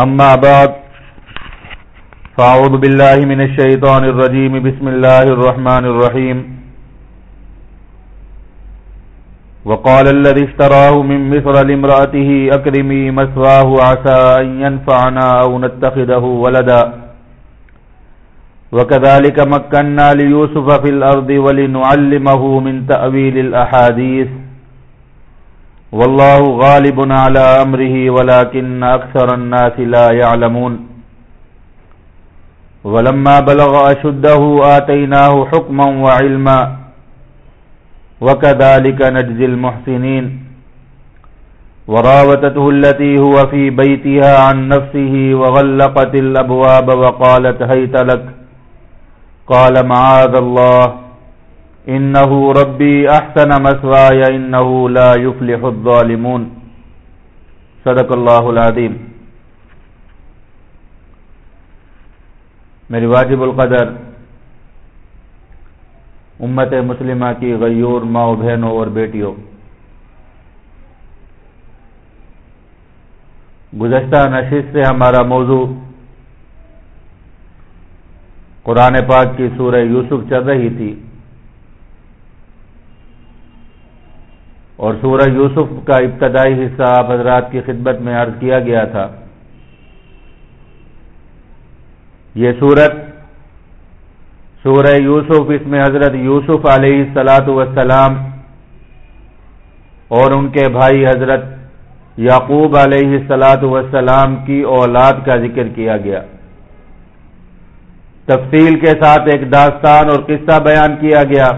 أما بعد، فأعوذ بالله من الشيطان الرجيم. بسم الله الرحمن الرحيم. وقال الذي اشتراه من مصر لامرأته، أكرمي مسواه عسى أن ينفعنا أو نتخذه ولدا. وكذلك مكنا ليوسف في الأرض ولنعلمه من تأويل الأحاديث. والله غالب على أمره ولكن أكثر الناس لا يعلمون. ولما بلغ أشده آتيناه حكما وعلما وكذلك نجزي المحسنين. وراوتته التي هو في بيتها عن نفسه وغلقت الأبواب وقالت هيت لك. قال معاذ الله إنه ربي أحسن مسواي إنه لا يفلح الظالمون۔ صدق الله العظيم میری واجب القدر امت مسلمہ کی غیور ماؤں بہنوں اور بیٹیوں۔ گزشتہ نشست سے ہمارا موضوع قرآن پاک کی سورہ یوسف چل رہی تھی۔ اور سورہ یوسف کا ابتدائی حصہ آپ حضرات کی خدمت میں عرض کیا گیا تھا۔ یہ سورت، سورہ یوسف، اس میں حضرت یوسف علیہ السلاۃ وسلام اور ان کے بھائی حضرت یعقوب علیہ السلاۃ وسلام کی اولاد کا ذکر کیا گیا۔ تفصیل کے ساتھ ایک داستان اور قصہ بیان کیا گیا۔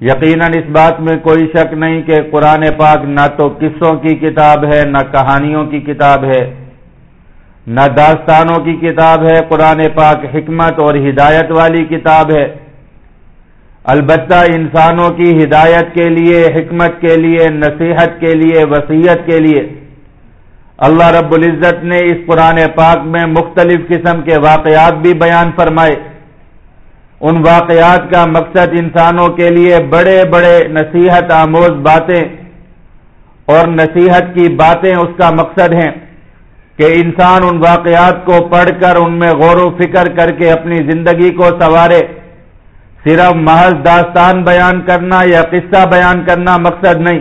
یقیناً اس بات میں کوئی شک نہیں کہ قرآن پاک نہ تو قصوں کی کتاب ہے، نہ کہانیوں کی کتاب ہے، نہ داستانوں کی کتاب ہے۔ قرآن پاک حکمت اور ہدایت والی کتاب ہے۔ البتہ انسانوں کی ہدایت کے لیے، حکمت کے لیے، نصیحت کے لیے وسیعت کے لیے اللہ رب العزت نے اس قرآن پاک میں مختلف قسم کے واقعات بھی بیان فرمائے۔ ان واقعات کا مقصد انسانوں کے لیے بڑے بڑے نصیحت آموز باتیں اور نصیحت کی باتیں اس کا مقصد ہیں کہ انسان ان واقعات کو پڑھ کر ان میں غور و فکر کر کے اپنی زندگی کو سنوارے۔ صرف محض داستان بیان کرنا یا قصہ بیان کرنا مقصد نہیں۔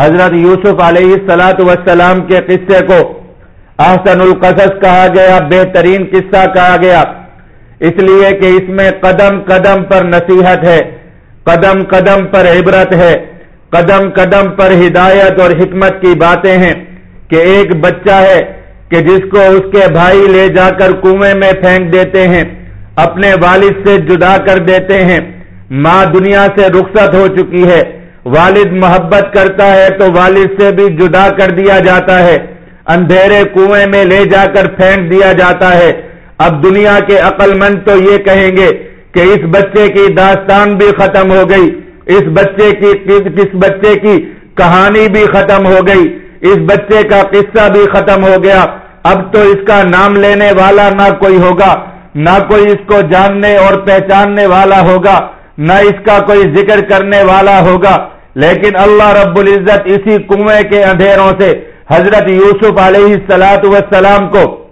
حضرت یوسف علیہ السلاۃ وسلام کے قصے کو احسن القصص کہا گیا، بہترین قصہ کہا گیا۔ اس لیے کہ اس میں قدم قدم پر نصیحت ہے، قدم قدم پر عبرت ہے، قدم قدم پر ہدایت اور حکمت کی باتیں ہیں کہ ایک بچہ ہے کہ جس کو اس کے بھائی لے جا کر کنویں میں پھینک دیتے ہیں، اپنے والد سے جدا کر دیتے ہیں۔ ماں دنیا سے رخصت ہو چکی ہے، والد محبت کرتا ہے تو والد سے بھی جدا کر دیا جاتا ہے۔ اندھیرے کنویں میں لے جا کر پھینک دیا جاتا ہے۔ اب دنیا کے عقل مند تو یہ کہیں گے کہ اس بچے کی داستان بھی ختم ہو گئی، اس بچے کی کس بچے کی کہانی بھی ختم ہو گئی، اس بچے کا قصہ بھی ختم ہو گیا۔ اب تو اس کا نام لینے والا نہ کوئی ہوگا، نہ کوئی اس کو جاننے اور پہچاننے والا ہوگا، نہ اس کا کوئی ذکر کرنے والا ہوگا۔ لیکن اللہ رب العزت اسی کنویں کے اندھیروں سے حضرت یوسف علیہ السلاط وسلام کو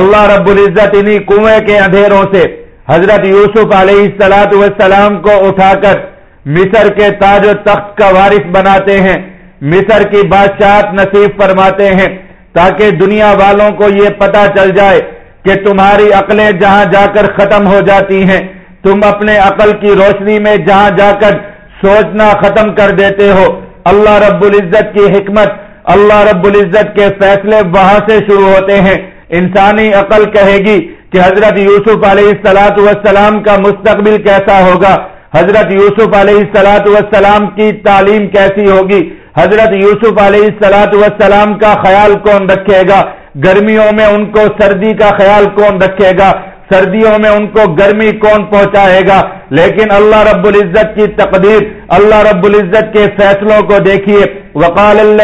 اللہ رب العزت انہی کنویں کے اندھیروں سے حضرت یوسف علیہ السلاط وسلام کو اٹھا کر مصر کے تاج و تخت کا وارث بناتے ہیں، مصر کی بادشاہت نصیب فرماتے ہیں تاکہ دنیا والوں کو یہ پتا چل جائے کہ تمہاری عقلیں جہاں جا کر ختم ہو جاتی ہیں۔ تم اپنے عقل کی روشنی میں جہاں جا کر سوچنا ختم کر دیتے ہو۔ اللہ رب العزت کی حکمت، اللہ رب العزت کے فیصلے وہاں سے شروع ہوتے ہیں۔ انسانی عقل کہے گی کہ حضرت یوسف علیہ السلاط والسلام کا مستقبل کیسا ہوگا؟ حضرت یوسف علیہ السلاط والسلام کی تعلیم کیسی ہوگی؟ حضرت یوسف علیہ السلاط وسلام کا خیال کون رکھے گا؟ گرمیوں میں ان کو سردی کا خیال کون رکھے گا؟ سردیوں میں ان کو گرمی کون پہنچائے گا؟ لیکن اللہ رب العزت کی تقدیر، اللہ رب العزت کے فیصلوں کو دیکھیے۔ وقال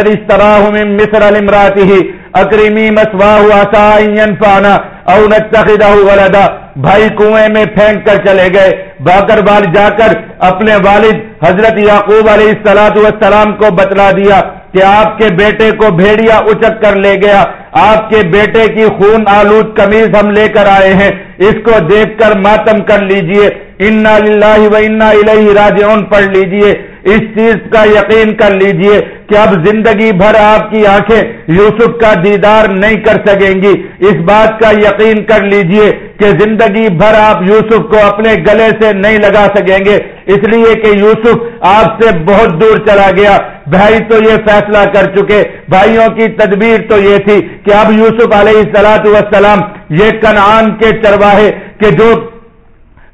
من مصر ہی اکریمی مسواہ فانا او نتخذہ ولدا. بھائی کنویں میں پھینک کر چلے گئے۔ باکر بار جا کر اپنے والد حضرت یعقوب علیہ السلاط والسلام کو بتلا دیا کہ آپ کے بیٹے کو بھیڑیا اچک کر لے گیا۔ آپ کے بیٹے کی خون آلود کمیز ہم لے کر آئے ہیں۔ اس کو دیکھ کر ماتم کر لیجیے۔ انا للہ و انا الہ راجعون۔ پڑھ لیجیے۔ اس چیز کا یقین کر لیجیے کہ اب زندگی بھر آپ کی آنکھیں یوسف کا دیدار نہیں کر سکیں گی۔ اس بات کا یقین کر لیجیے کہ زندگی بھر آپ یوسف کو اپنے گلے سے نہیں لگا سکیں گے۔ اس لیے کہ یوسف آپ سے بہت دور چلا گیا۔ بھائی تو یہ فیصلہ کر چکے۔ بھائیوں کی تدبیر تو یہ تھی کہ اب یوسف علیہ السلاط وسلام یہ کنعان کے چرواہے کہ جو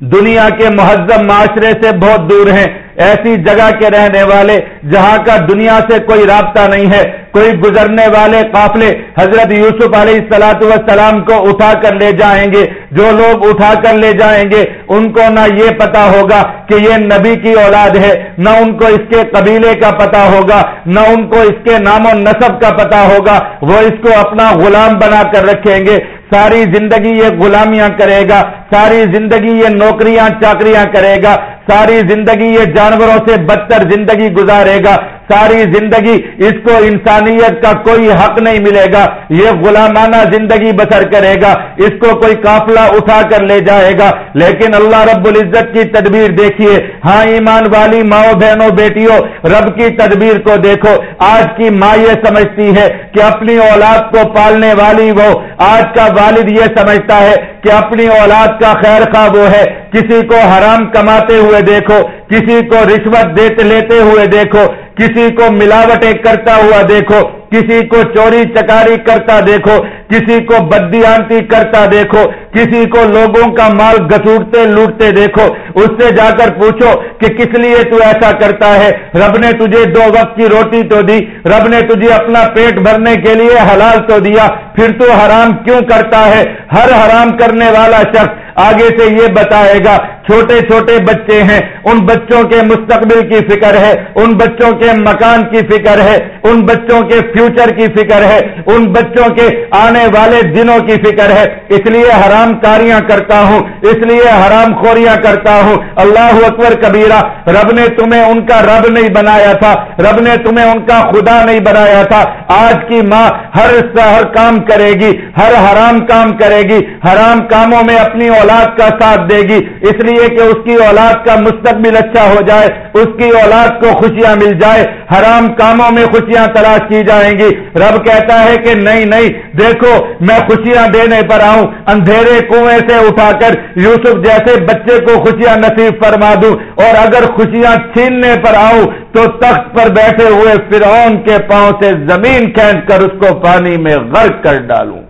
دنیا کے مہذب معاشرے سے بہت دور ہیں۔ ایسی جگہ کے رہنے والے جہاں کا دنیا سے کوئی رابطہ نہیں ہے، کوئی گزرنے والے قافلے حضرت یوسف علیہ السلاط والسلام کو اٹھا کر لے جائیں گے۔ جو لوگ اٹھا کر لے جائیں گے، ان کو نہ یہ پتا ہوگا کہ یہ نبی کی اولاد ہے، نہ ان کو اس کے قبیلے کا پتا ہوگا، نہ ان کو اس کے نام و نصب کا پتا ہوگا۔ وہ اس کو اپنا غلام بنا کر رکھیں گے۔ ساری زندگی یہ غلامیاں کرے گا، ساری زندگی یہ نوکریاں، چاکریاں کرے گا، ساری زندگی یہ جانوروں سے بدتر زندگی گزارے گا۔ ساری زندگی اس کو انسانیت کا کوئی حق نہیں ملے گا۔ یہ غلامانہ زندگی بسر کرے گا۔ اس کو کوئی قافلہ اٹھا کر لے جائے گا۔ لیکن اللہ رب العزت کی تدبیر دیکھیے۔ ہاں ایمان والی ماؤ بہنوں، بیٹیوں، رب کی تدبیر کو دیکھو۔ آج کی ماں یہ سمجھتی ہے کہ اپنی اولاد کو پالنے والی وہ آج کا والد یہ سمجھتا ہے کہ اپنی اولاد کا خیر خواہ وہ ہے۔ کسی کو حرام کماتے ہوئے دیکھو، کسی کو رشوت دیتے لیتے ہوئے دیکھو۔ کسی کو ملاوٹیں کرتا ہوا دیکھو، کسی کو چوری چکاری کرتا دیکھو، کسی کو بدیانتی کرتا دیکھو، کسی کو لوگوں کا مال گسوٹتے لوٹتے دیکھو۔ اس سے جا کر پوچھو کہ کس لیے تو ایسا کرتا ہے؟ رب نے تجھے دو وقت کی روٹی تو دی، رب نے تجھے اپنا پیٹ بھرنے کے لیے حلال تو دیا، پھر تو حرام کیوں کرتا ہے؟ ہر حرام کرنے والا شخص آگے سے یہ بتائے گا چھوٹے چھوٹے بچے ہیں، ان بچوں کے مستقبل کی فکر ہے، ان بچوں کے مکان کی فکر ہے، ان بچوں کے فیوچر کی فکر ہے، ان بچوں کے آنے والے دنوں کی فکر ہے۔ اس لیے حرام کاریاں کرتا ہوں، اس لیے حرام خوریاں کرتا ہوں۔ اللہ اکبر کبیرہ، رب نے تمہیں ان کا رب نہیں بنایا تھا، رب نے تمہیں ان کا خدا نہیں بنایا تھا۔ آج کی ماں ہر ہر کام کرے گی، ہر حرام کام کرے گی، حرام کاموں میں اپنی اولاد کا ساتھ دے گی۔ اس لیے کہ اس کی اولاد کا مستقبل اچھا ہو جائے، اس کی اولاد کو خوشیاں مل جائے، حرام کاموں میں خوشیاں تلاش کی جائیں گی۔ رب کہتا ہے کہ نہیں نہیں، دیکھو، میں خوشیاں دینے پر آؤں، اندھیرے کنویں سے اٹھا کر یوسف جیسے بچے کو خوشیاں نصیب فرما دوں۔ اور اگر خوشیاں چھیننے پر آؤں، تو تخت پر بیٹھے ہوئے فرعون کے پاؤں سے زمین کھینچ کر اس کو پانی میں غرق کر ڈالوں۔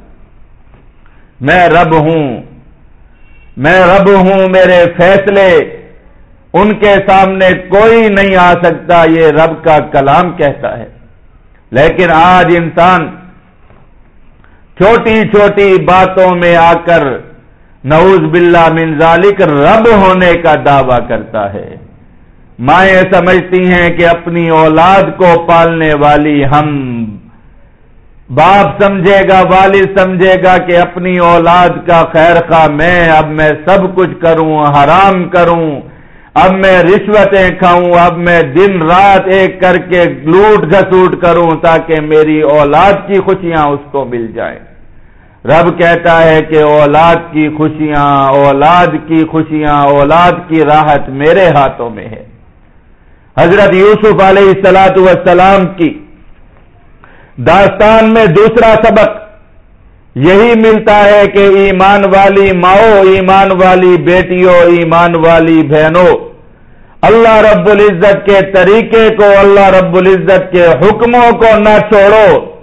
میں رب ہوں۔ میں رب ہوں میرے فیصلے، ان کے سامنے کوئی نہیں آ سکتا، یہ رب کا کلام کہتا ہے۔ لیکن آج انسان چھوٹی چھوٹی باتوں میں آ کر نعوذ باللہ من ذالک رب ہونے کا دعویٰ کرتا ہے۔ مائیں سمجھتی ہیں کہ اپنی اولاد کو پالنے والی ہم باپ سمجھے گا، والد سمجھے گا کہ اپنی اولاد کا خیر خواہ میں اب میں سب کچھ کروں، حرام کروں، اب میں رشوتیں کھاؤں، اب میں دن رات ایک کر کے لوٹ گھسوٹ کروں تاکہ میری اولاد کی خوشیاں اس کو مل جائیں۔ رب کہتا ہے کہ اولاد کی خوشیاں، اولاد کی خوشیاں، اولاد کی راحت میرے ہاتھوں میں ہے۔ حضرت یوسف علیہ السلاۃ والسلام کی داستان میں دوسرا سبق یہی ملتا ہے کہ ایمان والی ماؤ، ایمان والی بیٹیوں ایمان والی بہنوں اللہ رب العزت کے طریقے کو، اللہ رب العزت کے حکموں کو نہ چھوڑو۔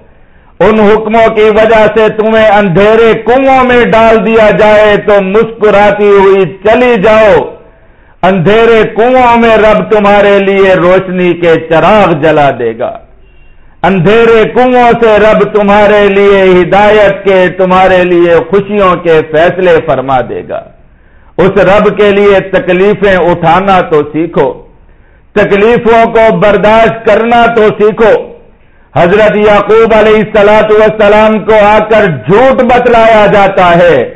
ان حکموں کی وجہ سے تمہیں اندھیرے کنووں میں ڈال دیا جائے تو مسکراتی ہوئی چلی جاؤ۔ اندھیرے کنووں میں رب تمہارے لیے روشنی کے چراغ جلا دے گا۔ اندھیرے کنو سے رب تمہارے لیے ہدایت کے، تمہارے لیے خوشیوں کے فیصلے فرما دے گا۔ اس رب کے لیے تکلیفیں اٹھانا تو سیکھو۔ تکلیفوں کو برداشت کرنا تو سیکھو۔ حضرت یعقوب علیہ السلاط والسلام کو آ کر جھوٹ بتلایا جاتا ہے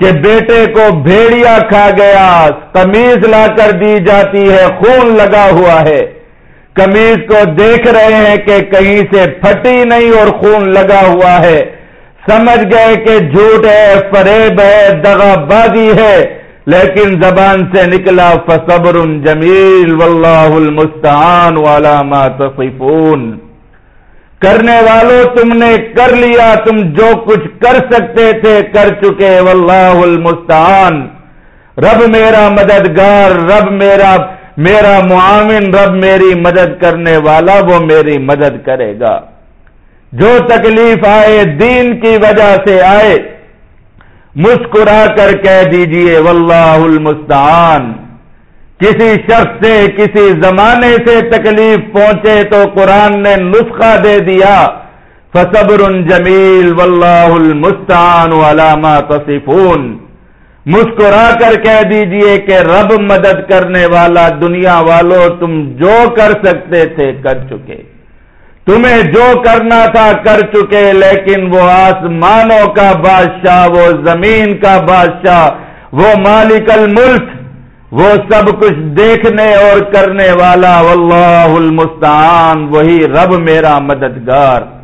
کہ بیٹے کو بھیڑیا کھا گیا کمیز لا کر دی جاتی ہے، خون لگا ہوا ہے۔ کمیز کو دیکھ رہے ہیں کہ کہیں سے پھٹی نہیں اور خون لگا ہوا ہے۔ سمجھ گئے کہ جھوٹ ہے، فریب ہے، دغا بازی ہے۔ لیکن زبان سے نکلا فصبر جمیل، واللہ المستعان والا ما تصفون۔ کرنے والوں، تم نے کر لیا، تم جو کچھ کر سکتے تھے، کر چکے، واللہ المستعان۔ رب میرا مددگار، رب میرا میرا معاون رب میری مدد کرنے والا وہ میری مدد کرے گا۔ جو تکلیف آئے دین کی وجہ سے آئے، مسکرا کر کہہ دیجیے، واللہ المستعان۔ کسی شخص سے، کسی زمانے سے تکلیف پہنچے تو قرآن نے نسخہ دے دیا۔ فصبر جمیل، واللہ المستعان علامہ تصفون۔ مسکرا کر کہہ دیجیے کہ رب مدد کرنے والا دنیا والوں تم جو کر سکتے تھے کر چکے۔ تمہیں جو کرنا تھا کر چکے، لیکن وہ آسمانوں کا بادشاہ، وہ زمین کا بادشاہ، وہ مالک الملک، وہ سب کچھ دیکھنے اور کرنے والا۔ واللہ المستعان، وہی رب میرا مددگار۔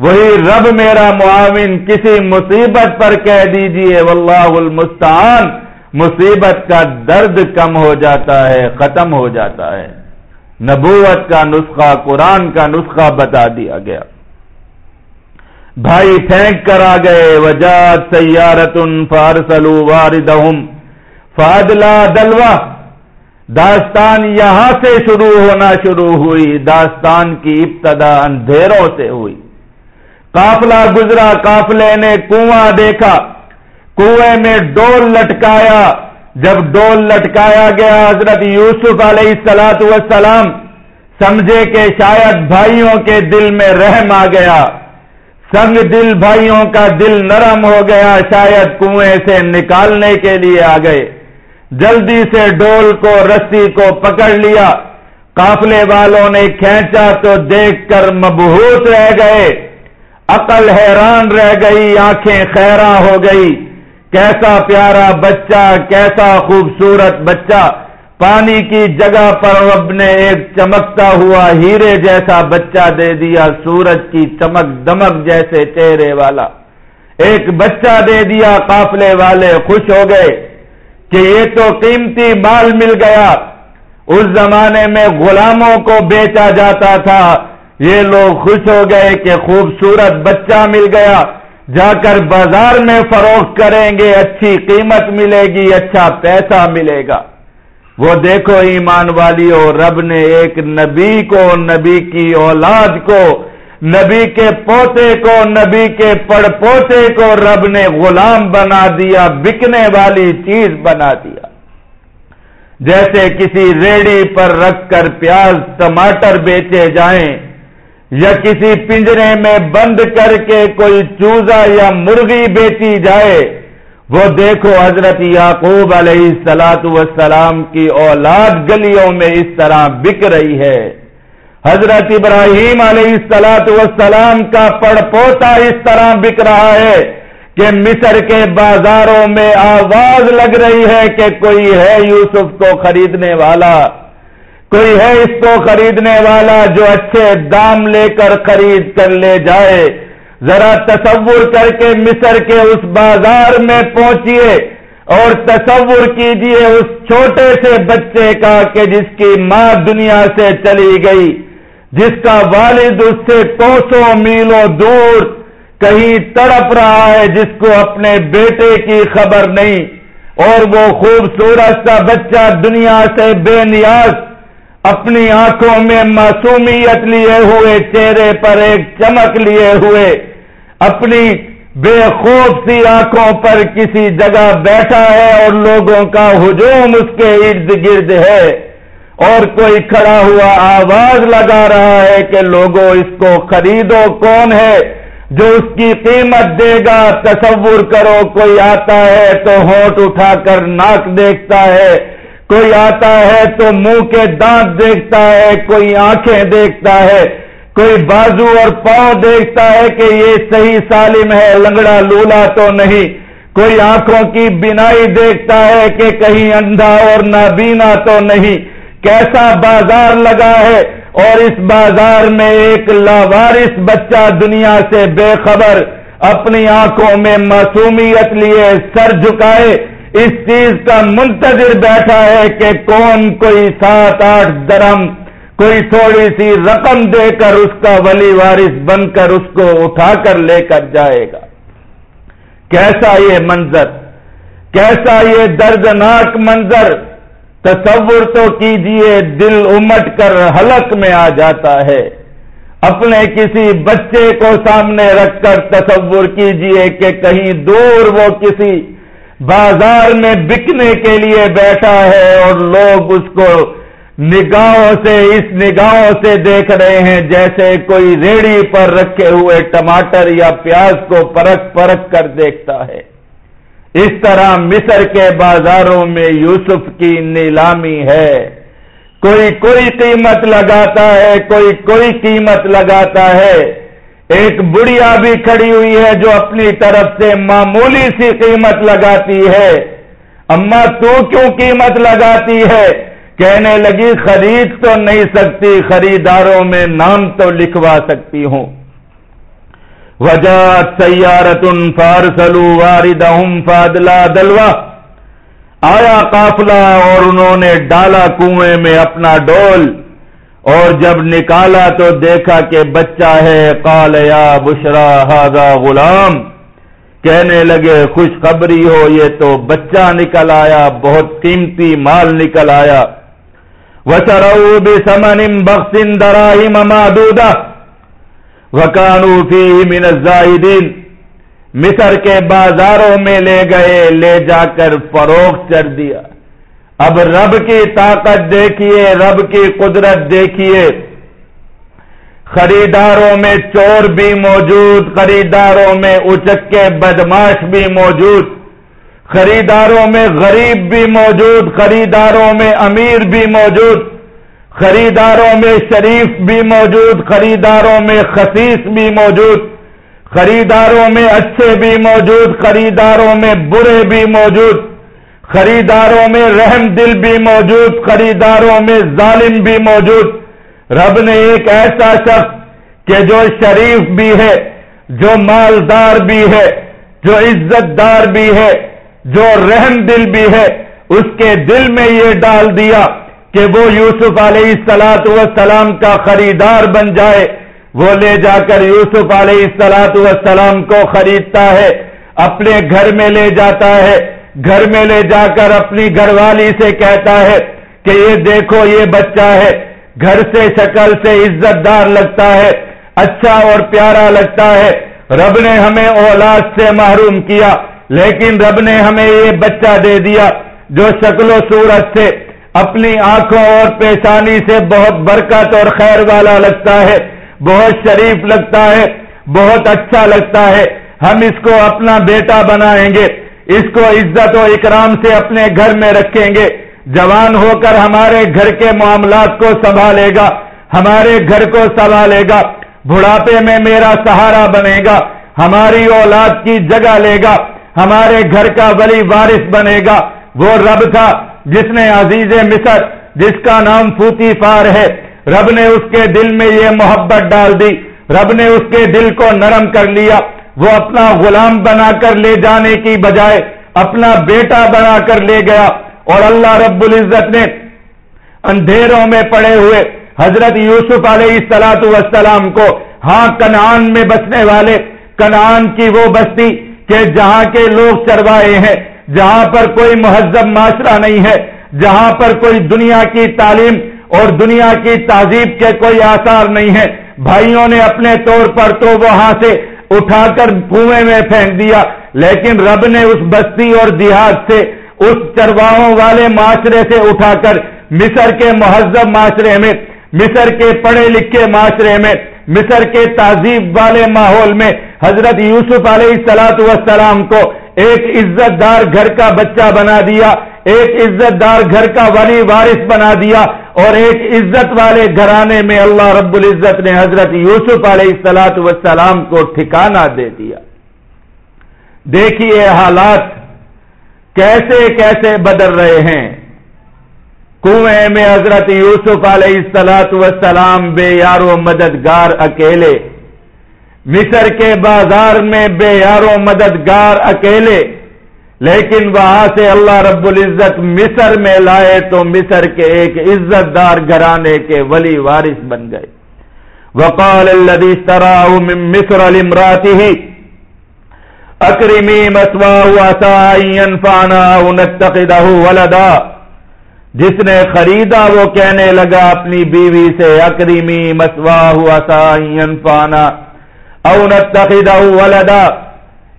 وہی رب میرا معاون، کسی مصیبت پر کہہ دیجیے، واللہ المستعان۔ مصیبت کا درد کم ہو جاتا ہے، ختم ہو جاتا ہے۔ نبوت کا نسخہ، قرآن کا نسخہ بتا دیا گیا۔ بھائی پھینک کر آ گئے وجات سیارت ان فارسلو واردہم۔ فادلا دلوا داستان یہاں سے شروع ہونا شروع ہوئی، داستان کی ابتدا اندھیروں سے ہوئی۔ قافلہ گزرا، قافلے نے کنواں دیکھا۔ کنویں میں ڈول لٹکایا۔ جب ڈول لٹکایا گیا، حضرت یوسف علیہ السلاط وسلام سمجھے کہ شاید بھائیوں کے دل میں رحم آ گیا۔ سنگ دل بھائیوں کا دل نرم ہو گیا، شاید کنویں سے نکالنے کے لیے آ گئے۔ جلدی سے ڈول کو، رسی کو پکڑ لیا۔ قافلے والوں نے کھینچا تو دیکھ کر مبہوت رہ گئے۔ عقل حیران رہ گئی، آنکھیں خیراں ہو گئی۔ کیسا پیارا بچہ، کیسا خوبصورت بچہ۔ پانی کی جگہ پر رب نے ایک چمکتا ہوا ہیرے جیسا بچہ دے دیا، سورج کی چمک دمک جیسے چہرے والا۔ ایک بچہ دے دیا، قافلے والے خوش ہو گئے کہ یہ تو قیمتی مال مل گیا۔ اس زمانے میں غلاموں کو بیچا جاتا تھا۔ یہ لوگ خوش ہو گئے کہ خوبصورت بچہ مل گیا۔ جا کر بازار میں فروخت کریں گے، اچھی قیمت ملے گی اچھا پیسہ ملے گا۔ وہ دیکھو ایمان والی رب نے ایک نبی کو، نبی کی اولاد کو، نبی کے پوتے کو، نبی کے پڑ پوتے کو رب نے غلام بنا دیا، بکنے والی چیز بنا دیا۔ جیسے کسی ریڑی پر رکھ کر پیاز، ٹماٹر بیچے جائیں یا کسی پنجرے میں بند کر کے کوئی چوزا یا مرغی بیچی جائے، وہ دیکھو حضرت یعقوب علیہ السلاط وسلام کی اولاد گلیوں میں اس طرح بک رہی ہے۔ حضرت ابراہیم علیہ السلاط وسلام کا پڑ پوتا اس طرح بک رہا ہے کہ مصر کے بازاروں میں آواز لگ رہی ہے کہ کوئی ہے یوسف کو خریدنے والا۔ کوئی ہے اس کو خریدنے والا جو اچھے دام لے کر خرید کر لے جائے؟ ذرا تصور کر کے مصر کے اس بازار میں پہنچیے اور تصور کیجیے اس چھوٹے سے بچے کا کہ جس کی ماں دنیا سے چلی گئی، جس کا والد اس سے کوسوں میلوں دور کہیں تڑپ رہا ہے، جس کو اپنے بیٹے کی خبر نہیں، اور وہ خوبصورت سا بچہ دنیا سے بے نیاز اپنی آنکھوں میں معصومیت لیے ہوئے چہرے پر ایک چمک لیے ہوئے، اپنی بے خوف سی آنکھوں پر کسی جگہ بیٹھا ہے اور لوگوں کا ہجوم اس کے ارد گرد ہے، اور کوئی کھڑا ہوا آواز لگا رہا ہے کہ لوگوں اس کو خریدو کون ہے، جو اس کی قیمت دے گا، تصور کرو کوئی آتا ہے تو ہونٹ اٹھا کر ناک دیکھتا ہے۔ کوئی آتا ہے تو منہ کے دانت دیکھتا ہے، کوئی آنکھیں دیکھتا ہے۔ کوئی بازو اور پاؤں دیکھتا ہے کہ یہ صحیح سالم ہے، لنگڑا لولا تو نہیں۔ کوئی آنکھوں کی بینائی دیکھتا ہے کہ کہیں اندھا اور نابینا تو نہیں۔ کیسا بازار لگا ہے اور اس بازار میں ایک لاوارس بچہ دنیا سے بے خبر اپنی آنکھوں میں معصومیت لیے سر جھکائے۔ اس چیز کا منتظر بیٹھا ہے کہ کون کوئی سات آٹھ درم، کوئی تھوڑی سی رقم دے کر اس کا ولی وارث بن کر اس کو اٹھا کر لے کر جائے گا۔ کیسا یہ منظر؟ کیسا یہ دردناک منظر؟ تصور تو کیجیے، دل امٹ کر حلق میں آ جاتا ہے۔ اپنے کسی بچے کو سامنے رکھ کر تصور کیجیے کہ کہیں دور وہ کسی بازار میں بکنے کے لیے بیٹھا ہے اور لوگ اس کو نگاہوں سے، اس نگاہوں سے دیکھ رہے ہیں، جیسے کوئی ریڑی پر رکھے ہوئے ٹماٹر یا پیاز کو پرکھ پرکھ کر دیکھتا ہے۔ اس طرح مصر کے بازاروں میں یوسف کی نیلامی ہے۔ کوئی کوئی قیمت لگاتا ہے، کوئی کوئی قیمت لگاتا ہے۔ ایک بڑھیا بھی کھڑی ہوئی ہے جو اپنی طرف سے معمولی سی قیمت لگاتی ہے۔ اما تو کیوں قیمت لگاتی ہے؟ کہنے لگی، خرید تو نہیں سکتی، خریداروں میں نام تو لکھوا سکتی ہوں۔ وجات سیارت فارسلو واردہم فادلا دلوا آیا قافلہ اور انہوں نے ڈالا کنویں میں اپنا ڈول۔ اور جب نکالا تو دیکھا کہ بچہ ہے، قال، یا بشرا ہاضا غلام. کہنے لگے، خوشخبری ہو یہ تو بچہ نکل آیا، بہت قیمتی مال نکل آیا. وسرو بسمن بخش دراہم مادودہ وکانو فی من الزاہدین مصر کے بازاروں میں لے گئے، لے جا کر فروخت کر دیا۔ اب رب کی طاقت دیکھیے، رب کی قدرت دیکھیے۔ خریداروں میں چور بھی موجود، خریداروں میں اچک کے بدماش بھی موجود۔ خریداروں میں غریب بھی موجود، خریداروں میں امیر بھی موجود۔ خریداروں میں شریف بھی موجود، خریداروں میں خصیص بھی موجود۔ خریداروں میں اچھے بھی موجود، خریداروں میں برے بھی موجود۔ خریداروں میں رحم دل بھی موجود، خریداروں میں ظالم بھی موجود۔ رب نے ایک ایسا شخص کہ جو شریف بھی ہے، جو مالدار بھی ہے، جو عزت دار بھی ہے، جو رحم دل بھی ہے، اس کے دل میں یہ ڈال دیا کہ وہ یوسف علیہ السلاط وسلام کا خریدار بن جائے۔ وہ لے جا کر یوسف علیہ السلاط وسلام کو خریدتا ہے، اپنے گھر میں لے جاتا ہے۔ گھر میں لے جا کر اپنی گھر والی سے کہتا ہے کہ یہ دیکھو، یہ بچہ ہے۔ گھر سے شکل سے عزت دار لگتا ہے اچھا اور پیارا لگتا ہے۔ رب نے ہمیں اولاد سے محروم کیا، لیکن رب نے ہمیں یہ بچہ دے دیا جو شکل و صورت سے، اپنی آنکھوں اور پیشانی سے بہت برکت اور خیر والا لگتا ہے۔ بہت شریف لگتا ہے، بہت اچھا لگتا ہے۔ ہم اس کو اپنا بیٹا بنائیں گے۔ اس کو عزت و اکرام سے اپنے گھر میں رکھیں گے۔ جوان ہو کر ہمارے گھر کے معاملات کو سنبھالے گا، ہمارے گھر کو سنبھالے گا۔ بڑھاپے میں میرا سہارا بنے گا، ہماری اولاد کی جگہ لے گا۔ ہمارے گھر کا ولی وارث بنے گا۔ وہ رب تھا جس نے عزیز مصر، جس کا نام فوتی فار ہے۔ رب نے اس کے دل میں یہ محبت ڈال دی۔ رب نے اس کے دل کو نرم کر لیا۔ وہ اپنا غلام بنا کر لے جانے کی بجائے اپنا بیٹا بنا کر لے گیا اور اللہ رب العزت نے اندھیروں میں پڑے ہوئے حضرت یوسف علیہ السلاط وسلام کو ہاں کنعان میں بسنے والے، کنعان کی وہ بستی کہ جہاں کے لوگ چروائے ہیں، جہاں پر کوئی مہذب معاشرہ نہیں ہے، جہاں پر کوئی دنیا کی تعلیم اور دنیا کی تہذیب کے کوئی آثار نہیں ہے۔ بھائیوں نے اپنے طور پر تو وہاں سے اٹھا کر کنویں میں پھینک دیا۔ لیکن رب نے اس بستی اور دیہات سے اس چرواہوں والے معاشرے سے اٹھا کر مصر کے مہذب معاشرے میں، مصر کے پڑھے لکھے معاشرے میں، مصر کے تہذیب والے ماحول میں حضرت یوسف علیہ السلاط وسلام کو ایک عزت دار گھر کا بچہ بنا دیا، ایک عزت دار گھر کا ولی وارث بنا دیا۔ اور ایک عزت والے گھرانے میں اللہ رب العزت نے حضرت یوسف علیہ السلاط وسلام کو ٹھکانہ دے دیا۔ دیکھیے حالات کیسے کیسے بدل رہے ہیں۔ کنویں میں حضرت یوسف علیہ السلاط وسلام بے یارو مددگار اکیلے، مصر کے بازار میں بے یارو مددگار اکیلے لیکن وہاں سے اللہ رب العزت مصر میں لائے تو مصر کے ایک عزت دار گھرانے کے ولی وارث بن گئے۔ وقال الذي اشتراه من مصر لامراته اکرمی مسوا وعسى ان ينفعنا او نتخذه ولدا جس نے خریدا وہ کہنے لگا، اپنی بیوی سے اکریمی مسوا ہوا سا پانا اونت ولدا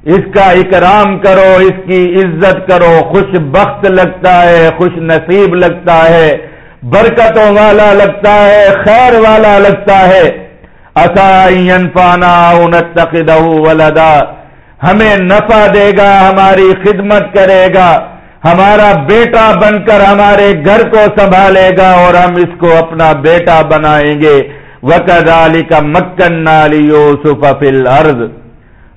اس کا اکرام کرو، اس کی عزت کرو، خوش بخت لگتا ہے، خوش نصیب لگتا ہے، برکتوں والا لگتا ہے، خیر والا لگتا ہے۔ اصائن پانا ولدا۔ ہمیں نفع دے گا، ہماری خدمت کرے گا۔ ہمارا بیٹا بن کر ہمارے گھر کو سنبھالے گا اور ہم اس کو اپنا بیٹا بنائیں گے۔ وقت علی کا مکن نالی یوسف فل ارض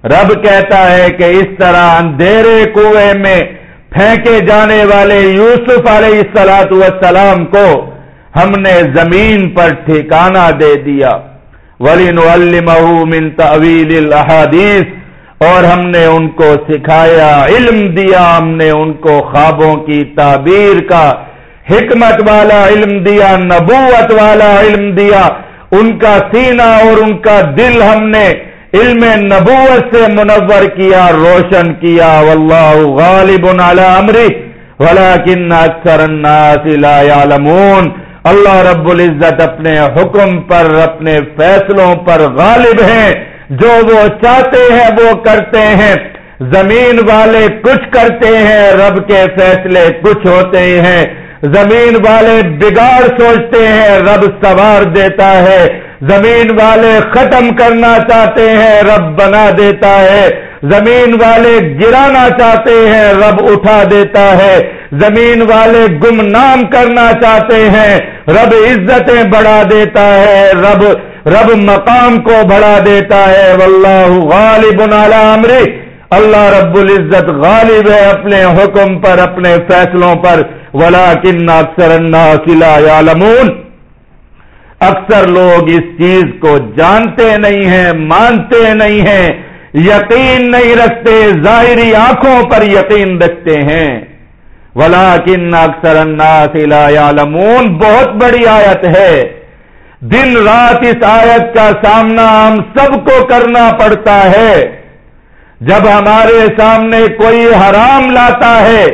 رب کہتا ہے کہ اس طرح اندھیرے کنویں میں پھینکے جانے والے یوسف علیہ السلاط والسلام کو ہم نے زمین پر ٹھکانہ دے دیا۔ ولی من تعویل الحادیث اور ہم نے ان کو سکھایا، علم دیا، ہم نے ان کو خوابوں کی تعبیر کا حکمت والا علم دیا، نبوت والا علم دیا۔ ان کا سینہ اور ان کا دل ہم نے علم نبوت سے منور کیا، روشن کیا، واللہ غالب علی امری ولكن اکثر الناس لا يعلمون اللہ رب العزت اپنے حکم پر، اپنے فیصلوں پر غالب ہیں۔ جو وہ چاہتے ہیں، وہ کرتے ہیں۔ زمین والے کچھ کرتے ہیں، رب کے فیصلے کچھ ہوتے ہیں۔ زمین والے بگاڑ سوچتے ہیں، رب سوار دیتا ہے۔ زمین والے ختم کرنا چاہتے ہیں، رب بنا دیتا ہے۔ زمین والے گرانا چاہتے ہیں، رب اٹھا دیتا ہے۔ زمین والے گمنام کرنا چاہتے ہیں، رب عزتیں بڑھا دیتا ہے۔ رب رب مقام کو بڑھا دیتا ہے۔ واللہ غالب علی امری۔ اللہ رب العزت غالب ہے اپنے حکم پر، اپنے فیصلوں پر۔ ولا کن اکثر یعلمون۔ اکثر لوگ اس چیز کو جانتے نہیں ہیں، مانتے نہیں ہیں۔ یقین نہیں رکھتے، ظاہری آنکھوں پر یقین رکھتے ہیں۔ ولا کن اکثر لا یعلمون بہت بڑی آیت ہے۔ دن رات اس آیت کا سامنا ہم سب کو کرنا پڑتا ہے۔ جب ہمارے سامنے کوئی حرام لاتا ہے،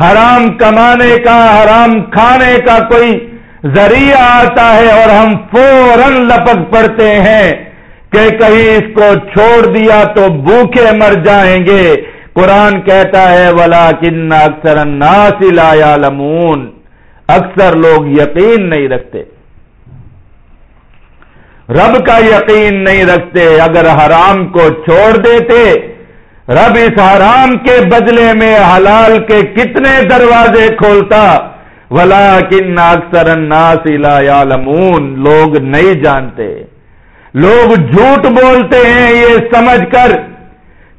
حرام کمانے کا، حرام کھانے کا کوئی ذریعہ آتا ہے اور ہم فوراً لپک پڑتے ہیں کہ کہیں اس کو چھوڑ دیا تو بھوکے مر جائیں گے۔ قرآن کہتا ہے ولا کن اکثر ناسلا لمون اکثر لوگ یقین نہیں رکھتے۔ رب کا یقین نہیں رکھتے، اگر حرام کو چھوڑ دیتے۔ رب اس حرام کے بدلے میں حلال کے کتنے دروازے کھولتا۔ ولا کن اکثر لا یعلمون، لوگ نہیں جانتے۔ لوگ جھوٹ بولتے ہیں، یہ سمجھ کر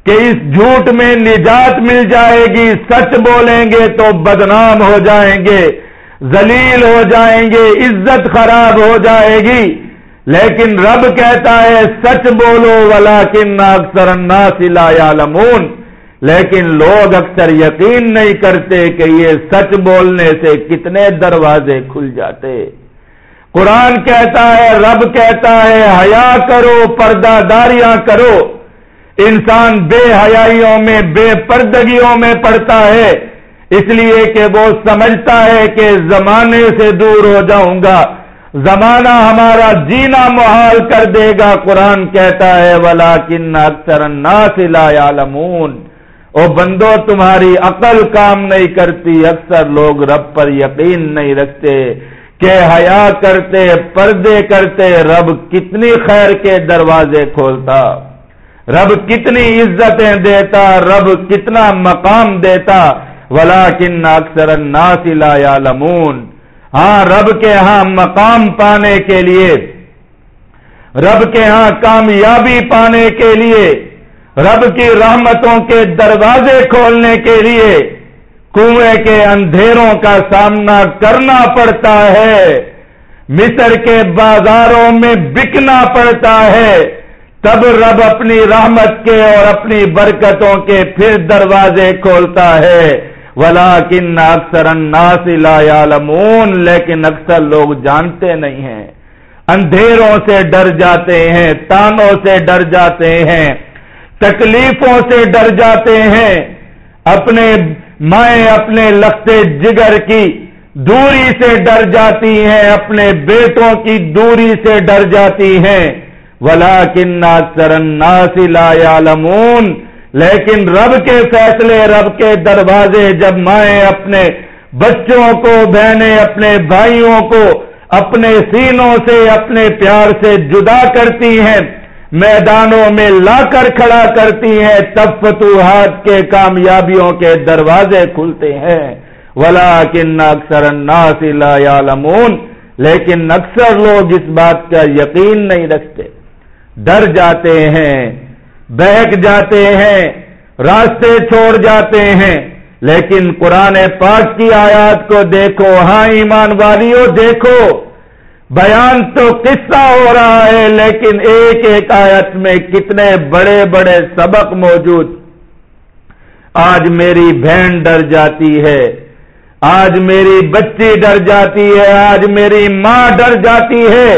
کہ اس جھوٹ میں نجات مل جائے گی۔ سچ بولیں گے تو بدنام ہو جائیں گے، ذلیل ہو جائیں گے، عزت خراب ہو جائے گی۔ لیکن رب کہتا ہے، سچ بولو ولا کن اکثر لا یعلمون۔ لیکن لوگ اکثر یقین نہیں کرتے کہ یہ سچ بولنے سے کتنے دروازے کھل جاتے۔ قرآن کہتا ہے، رب کہتا ہے، حیا کرو پردہ داریاں کرو۔ انسان بے حیائیوں میں، بے پردگیوں میں پڑتا ہے۔ اس لیے کہ وہ سمجھتا ہے کہ زمانے سے دور ہو جاؤں گا۔ زمانہ ہمارا جینا محال کر دے گا۔ قرآن کہتا ہے ولا کن اکثر لا یعلمون او بندو، تمہاری عقل کام نہیں کرتی، اکثر لوگ رب پر یقین نہیں رکھتے، کہ حیا کرتے، پردے کرتے، رب کتنی خیر کے دروازے کھولتا، رب کتنی عزتیں دیتا، رب کتنا مقام دیتا ولا کن اکثر لا یعلمون۔ ہاں رب کے ہاں مقام پانے کے لیے، رب کے ہاں کامیابی پانے کے لیے رب کی رحمتوں کے دروازے کھولنے کے لیے کنویں کے اندھیروں کا سامنا کرنا پڑتا ہے۔ مصر کے بازاروں میں بکنا پڑتا ہے۔ تب رب اپنی رحمت کے اور اپنی برکتوں کے پھر دروازے کھولتا ہے۔ ولا کن اکثر لا یعلمون لیکن اکثر لوگ جانتے نہیں ہیں۔ اندھیروں سے ڈر جاتے ہیں، تانوں سے ڈر جاتے ہیں۔ تکلیفوں سے ڈر جاتے ہیں۔ اپنے مائیں اپنے لختے جگر کی دوری سے ڈر جاتی ہیں۔ اپنے بیٹوں کی دوری سے ڈر جاتی ہیں۔ ولا کنا لا یعلمون لیکن رب کے فیصلے، رب کے دروازے، جب مائیں اپنے بچوں کو، بہنیں اپنے بھائیوں کو اپنے سینوں سے، اپنے پیار سے جدا کرتی ہیں میدانوں میں لا کر کھڑا کرتی ہیں تب فتوحات کے کامیابیوں کے دروازے کھلتے ہیں۔ ولا کن اکثر لا یعلمون، لیکن اکثر لوگ اس بات کا یقین نہیں رکھتے۔ ڈر جاتے ہیں، بہک جاتے ہیں، راستے چھوڑ جاتے ہیں۔ لیکن قرآن پاک کی آیات کو دیکھو۔ ہاں ایمان والیوں دیکھو۔ بیان تو قصہ ہو رہا ہے، لیکن ایک ایک آیت میں کتنے بڑے بڑے سبق موجود۔ آج میری بہن ڈر جاتی ہے، آج میری بچی ڈر جاتی ہے، آج میری ماں ڈر جاتی ہے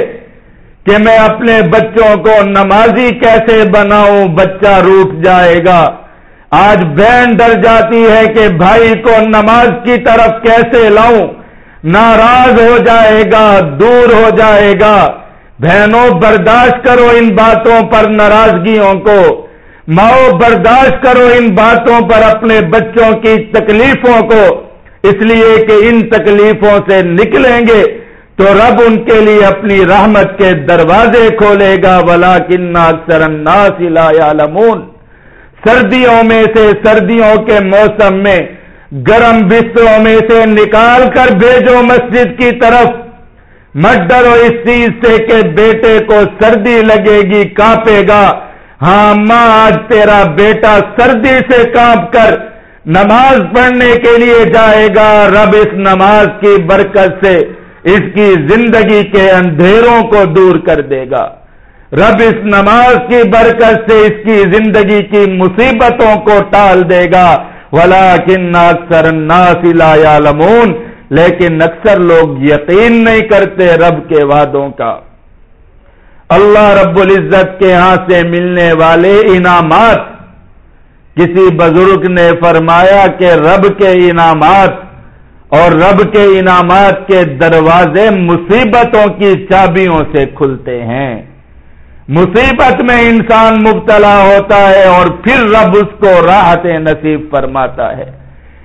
کہ میں اپنے بچوں کو نمازی کیسے بناؤں، بچہ روٹ جائے گا۔ آج بہن ڈر جاتی ہے کہ بھائی کو نماز کی طرف کیسے لاؤں۔ ناراض ہو جائے گا، دور ہو جائے گا۔ بہنوں، برداشت کرو ان باتوں پر ناراضگیوں کو۔ ماؤ برداشت کرو ان باتوں پر اپنے بچوں کی تکلیفوں کو۔ اس لیے کہ ان تکلیفوں سے نکلیں گے تو رب ان کے لیے اپنی رحمت کے دروازے کھولے گا۔ ولا کنا الناس لا یعلمون سردیوں میں سے سردیوں کے موسم میں گرم بستروں میں سے نکال کر بھیجو مسجد کی طرف۔ مت ڈرو اس چیز سے کہ بیٹے کو سردی لگے گی، کانپے گا۔ ہاں ماں، آج تیرا بیٹا سردی سے کانپ کر نماز پڑھنے کے لیے جائے گا۔ رب اس نماز کی برکت سے اس کی زندگی کے اندھیروں کو دور کر دے گا۔ رب اس نماز کی برکت سے اس کی زندگی کی مصیبتوں کو ٹال دے گا۔ ولا کن اکثر لا یعلمون، لیکن اکثر لوگ یقین نہیں کرتے رب کے وعدوں کا۔ اللہ رب العزت کے ہاں سے ملنے والے انعامات۔ کسی بزرگ نے فرمایا کہ رب کے انعامات اور رب کے انعامات کے دروازے مصیبتوں کی چابیوں سے کھلتے ہیں۔ مصیبت میں انسان مبتلا ہوتا ہے اور پھر رب اس کو راحت نصیب فرماتا ہے۔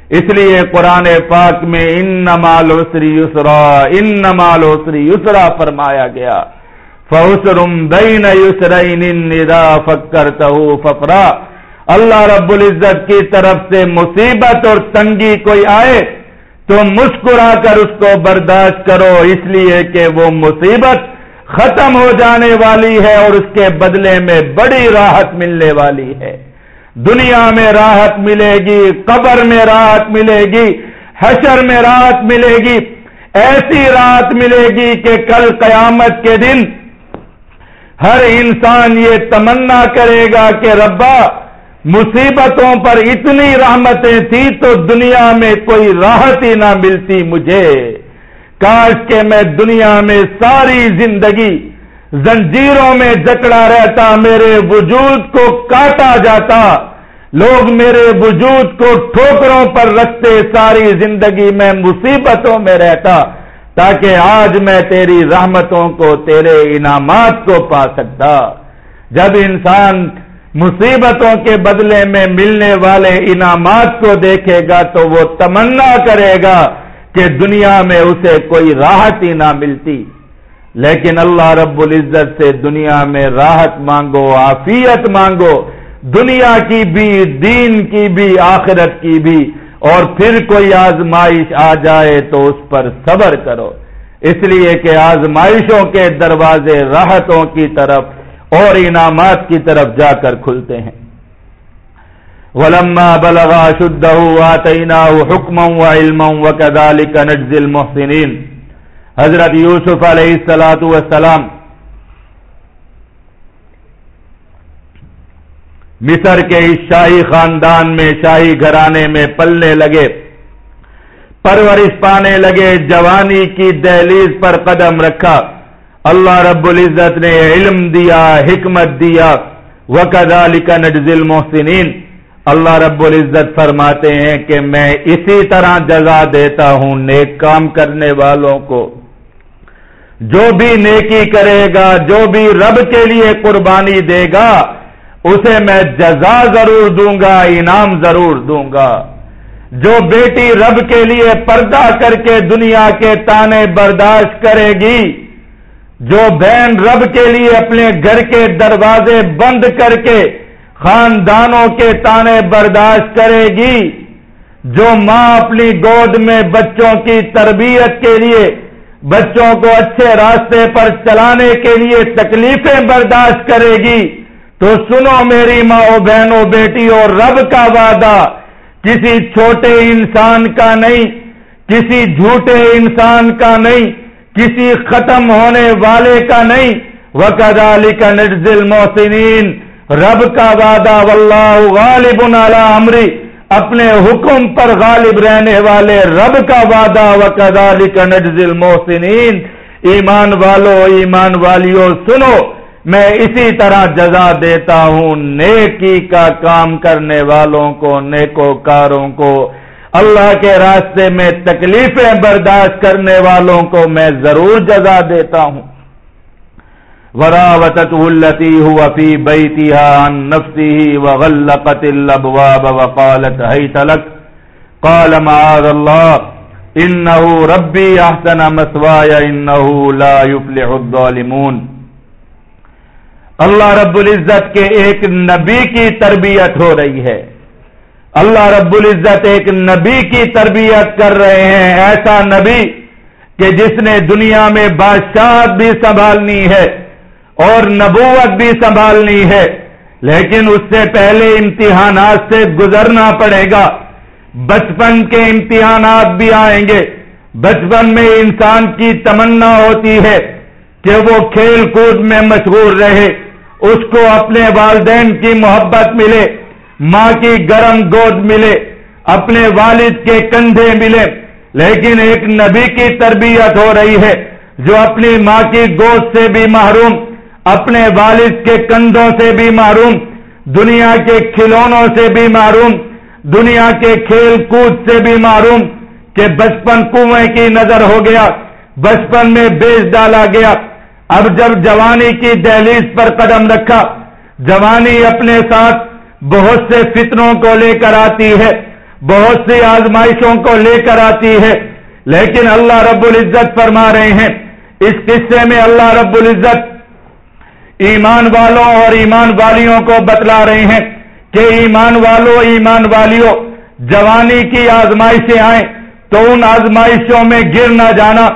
اس لیے قرآن پاک میں ان نمال اسری یسرا ان نمال اسری یسرا فرمایا گیا۔ فوسرم بین یسرین ندا فکر ففرا۔ اللہ رب العزت کی طرف سے مصیبت اور تنگی کوئی آئے تو مسکرا کر اس کو برداشت کرو۔ اس لیے کہ وہ مصیبت ختم ہو جانے والی ہے اور اس کے بدلے میں بڑی راحت ملنے والی ہے۔ دنیا میں راحت ملے گی، قبر میں راحت ملے گی، حشر میں راحت ملے گی۔ ایسی راحت ملے گی کہ کل قیامت کے دن ہر انسان یہ تمنا کرے گا کہ ربا، مصیبتوں پر اتنی رحمتیں تھی تو دنیا میں کوئی راحت ہی نہ ملتی مجھے۔ کاش کے میں دنیا میں ساری زندگی زنجیروں میں جکڑا رہتا، میرے وجود کو کاٹا جاتا۔ لوگ میرے وجود کو ٹھوکروں پر رکھتے، ساری زندگی میں مصیبتوں میں رہتا۔ تاکہ آج میں تیری رحمتوں کو، تیرے انعامات کو پا سکتا۔ جب انسان مصیبتوں کے بدلے میں ملنے والے انعامات کو دیکھے گا تو وہ تمنا کرے گا۔ کہ دنیا میں اسے کوئی راحت ہی نہ ملتی۔ لیکن اللہ رب العزت سے دنیا میں راحت مانگو، عافیت مانگو۔ دنیا کی بھی، دین کی بھی، آخرت کی بھی۔ اور پھر کوئی آزمائش آ جائے تو اس پر صبر کرو۔ اس لیے کہ آزمائشوں کے دروازے راحتوں کی طرف اور انعامات کی طرف جا کر کھلتے ہیں۔ ولما بلغا شدہ آتینا حکم و علم و کدال نجزل محسنین حضرت یوسف علیہ السلاۃ والسلام مصر کے اس شاہی خاندان میں، شاہی گھرانے میں پلنے لگے، پرورش پانے لگے، جوانی کی دہلیز پر قدم رکھا، اللہ رب العزت نے علم دیا، حکمت دیا وقدا لکھا نجزل محسنین اللہ رب العزت فرماتے ہیں کہ میں اسی طرح جزا دیتا ہوں نیک کام کرنے والوں کو۔ جو بھی نیکی کرے گا، جو بھی رب کے لیے قربانی دے گا، اسے میں جزا ضرور دوں گا، انعام ضرور دوں گا۔ جو بیٹی رب کے لیے پردہ کر کے دنیا کے تانے برداشت کرے گی، جو بہن رب کے لیے اپنے گھر کے دروازے بند کر کے خاندانوں کے تانے برداشت کرے گی، جو ماں اپنی گود میں بچوں کی تربیت کے لیے، بچوں کو اچھے راستے پر چلانے کے لیے تکلیفیں برداشت کرے گی۔ تو سنو میری ماں بہنوں بیٹیوں، رب کا وعدہ، کسی چھوٹے انسان کا نہیں، کسی جھوٹے انسان کا نہیں، کسی ختم ہونے والے کا نہیں۔ وقد علی کا نرزل محسنین رب کا وعدہ واللہ غالب علی امری اپنے حکم پر غالب رہنے والے رب کا وعدہ وقد علی کا محسنین ایمان والو، ایمان والیوں سنو، میں اسی طرح جزا دیتا ہوں نیکی کا کام کرنے والوں کو نیکو کاروں کو۔ اللہ کے راستے میں تکلیفیں برداشت کرنے والوں کو میں ضرور جزا دیتا ہوں۔ وراوت التی ہوا فی بیتی نفسی و غلقت الابواب وقالت ہی تلک قال معاذ اللہ انہو ربی احسن مسوایا انہو لا يفلح الظالمون. اللہ رب العزت کے ایک نبی کی تربیت ہو رہی ہے۔ اللہ رب العزت ایک نبی کی تربیت کر رہے ہیں۔ ایسا نبی کہ جس نے دنیا میں بادشاہت بھی سنبھالنی ہے۔ اور نبوت بھی سنبھالنی ہے۔ لیکن اس سے پہلے امتحانات سے گزرنا پڑے گا۔ بچپن کے امتحانات بھی آئیں گے۔ بچپن میں انسان کی تمنا ہوتی ہے کہ وہ کھیل کود میں مشغول رہے۔ اس کو اپنے والدین کی محبت ملے۔ ماں کی گرم گود ملے۔ اپنے والد کے کندھے ملے۔ لیکن ایک نبی کی تربیت ہو رہی ہے جو اپنی ماں کی گود سے بھی محروم۔ اپنے والد کے کندھوں سے بھی محروم دنیا کے کھلونوں سے بھی محروم دنیا کے کھیل کود سے بھی محروم کہ بچپن کنویں کی نظر ہو گیا، بچپن میں بیچ ڈالا گیا۔ اب جب جوانی کی دہلیز پر قدم رکھا، جوانی اپنے ساتھ بہت سے فتنوں کو لے کر آتی ہے، بہت سی آزمائشوں کو لے کر آتی ہے۔ لیکن اللہ رب العزت فرما رہے ہیں، اس قصے میں اللہ رب العزت ایمان والوں اور ایمان والیوں کو بتلا رہے ہیں کہ ایمان والوں ایمان والیوں جوانی کی آزمائشیں آئیں تو ان آزمائشوں میں گر نہ جانا،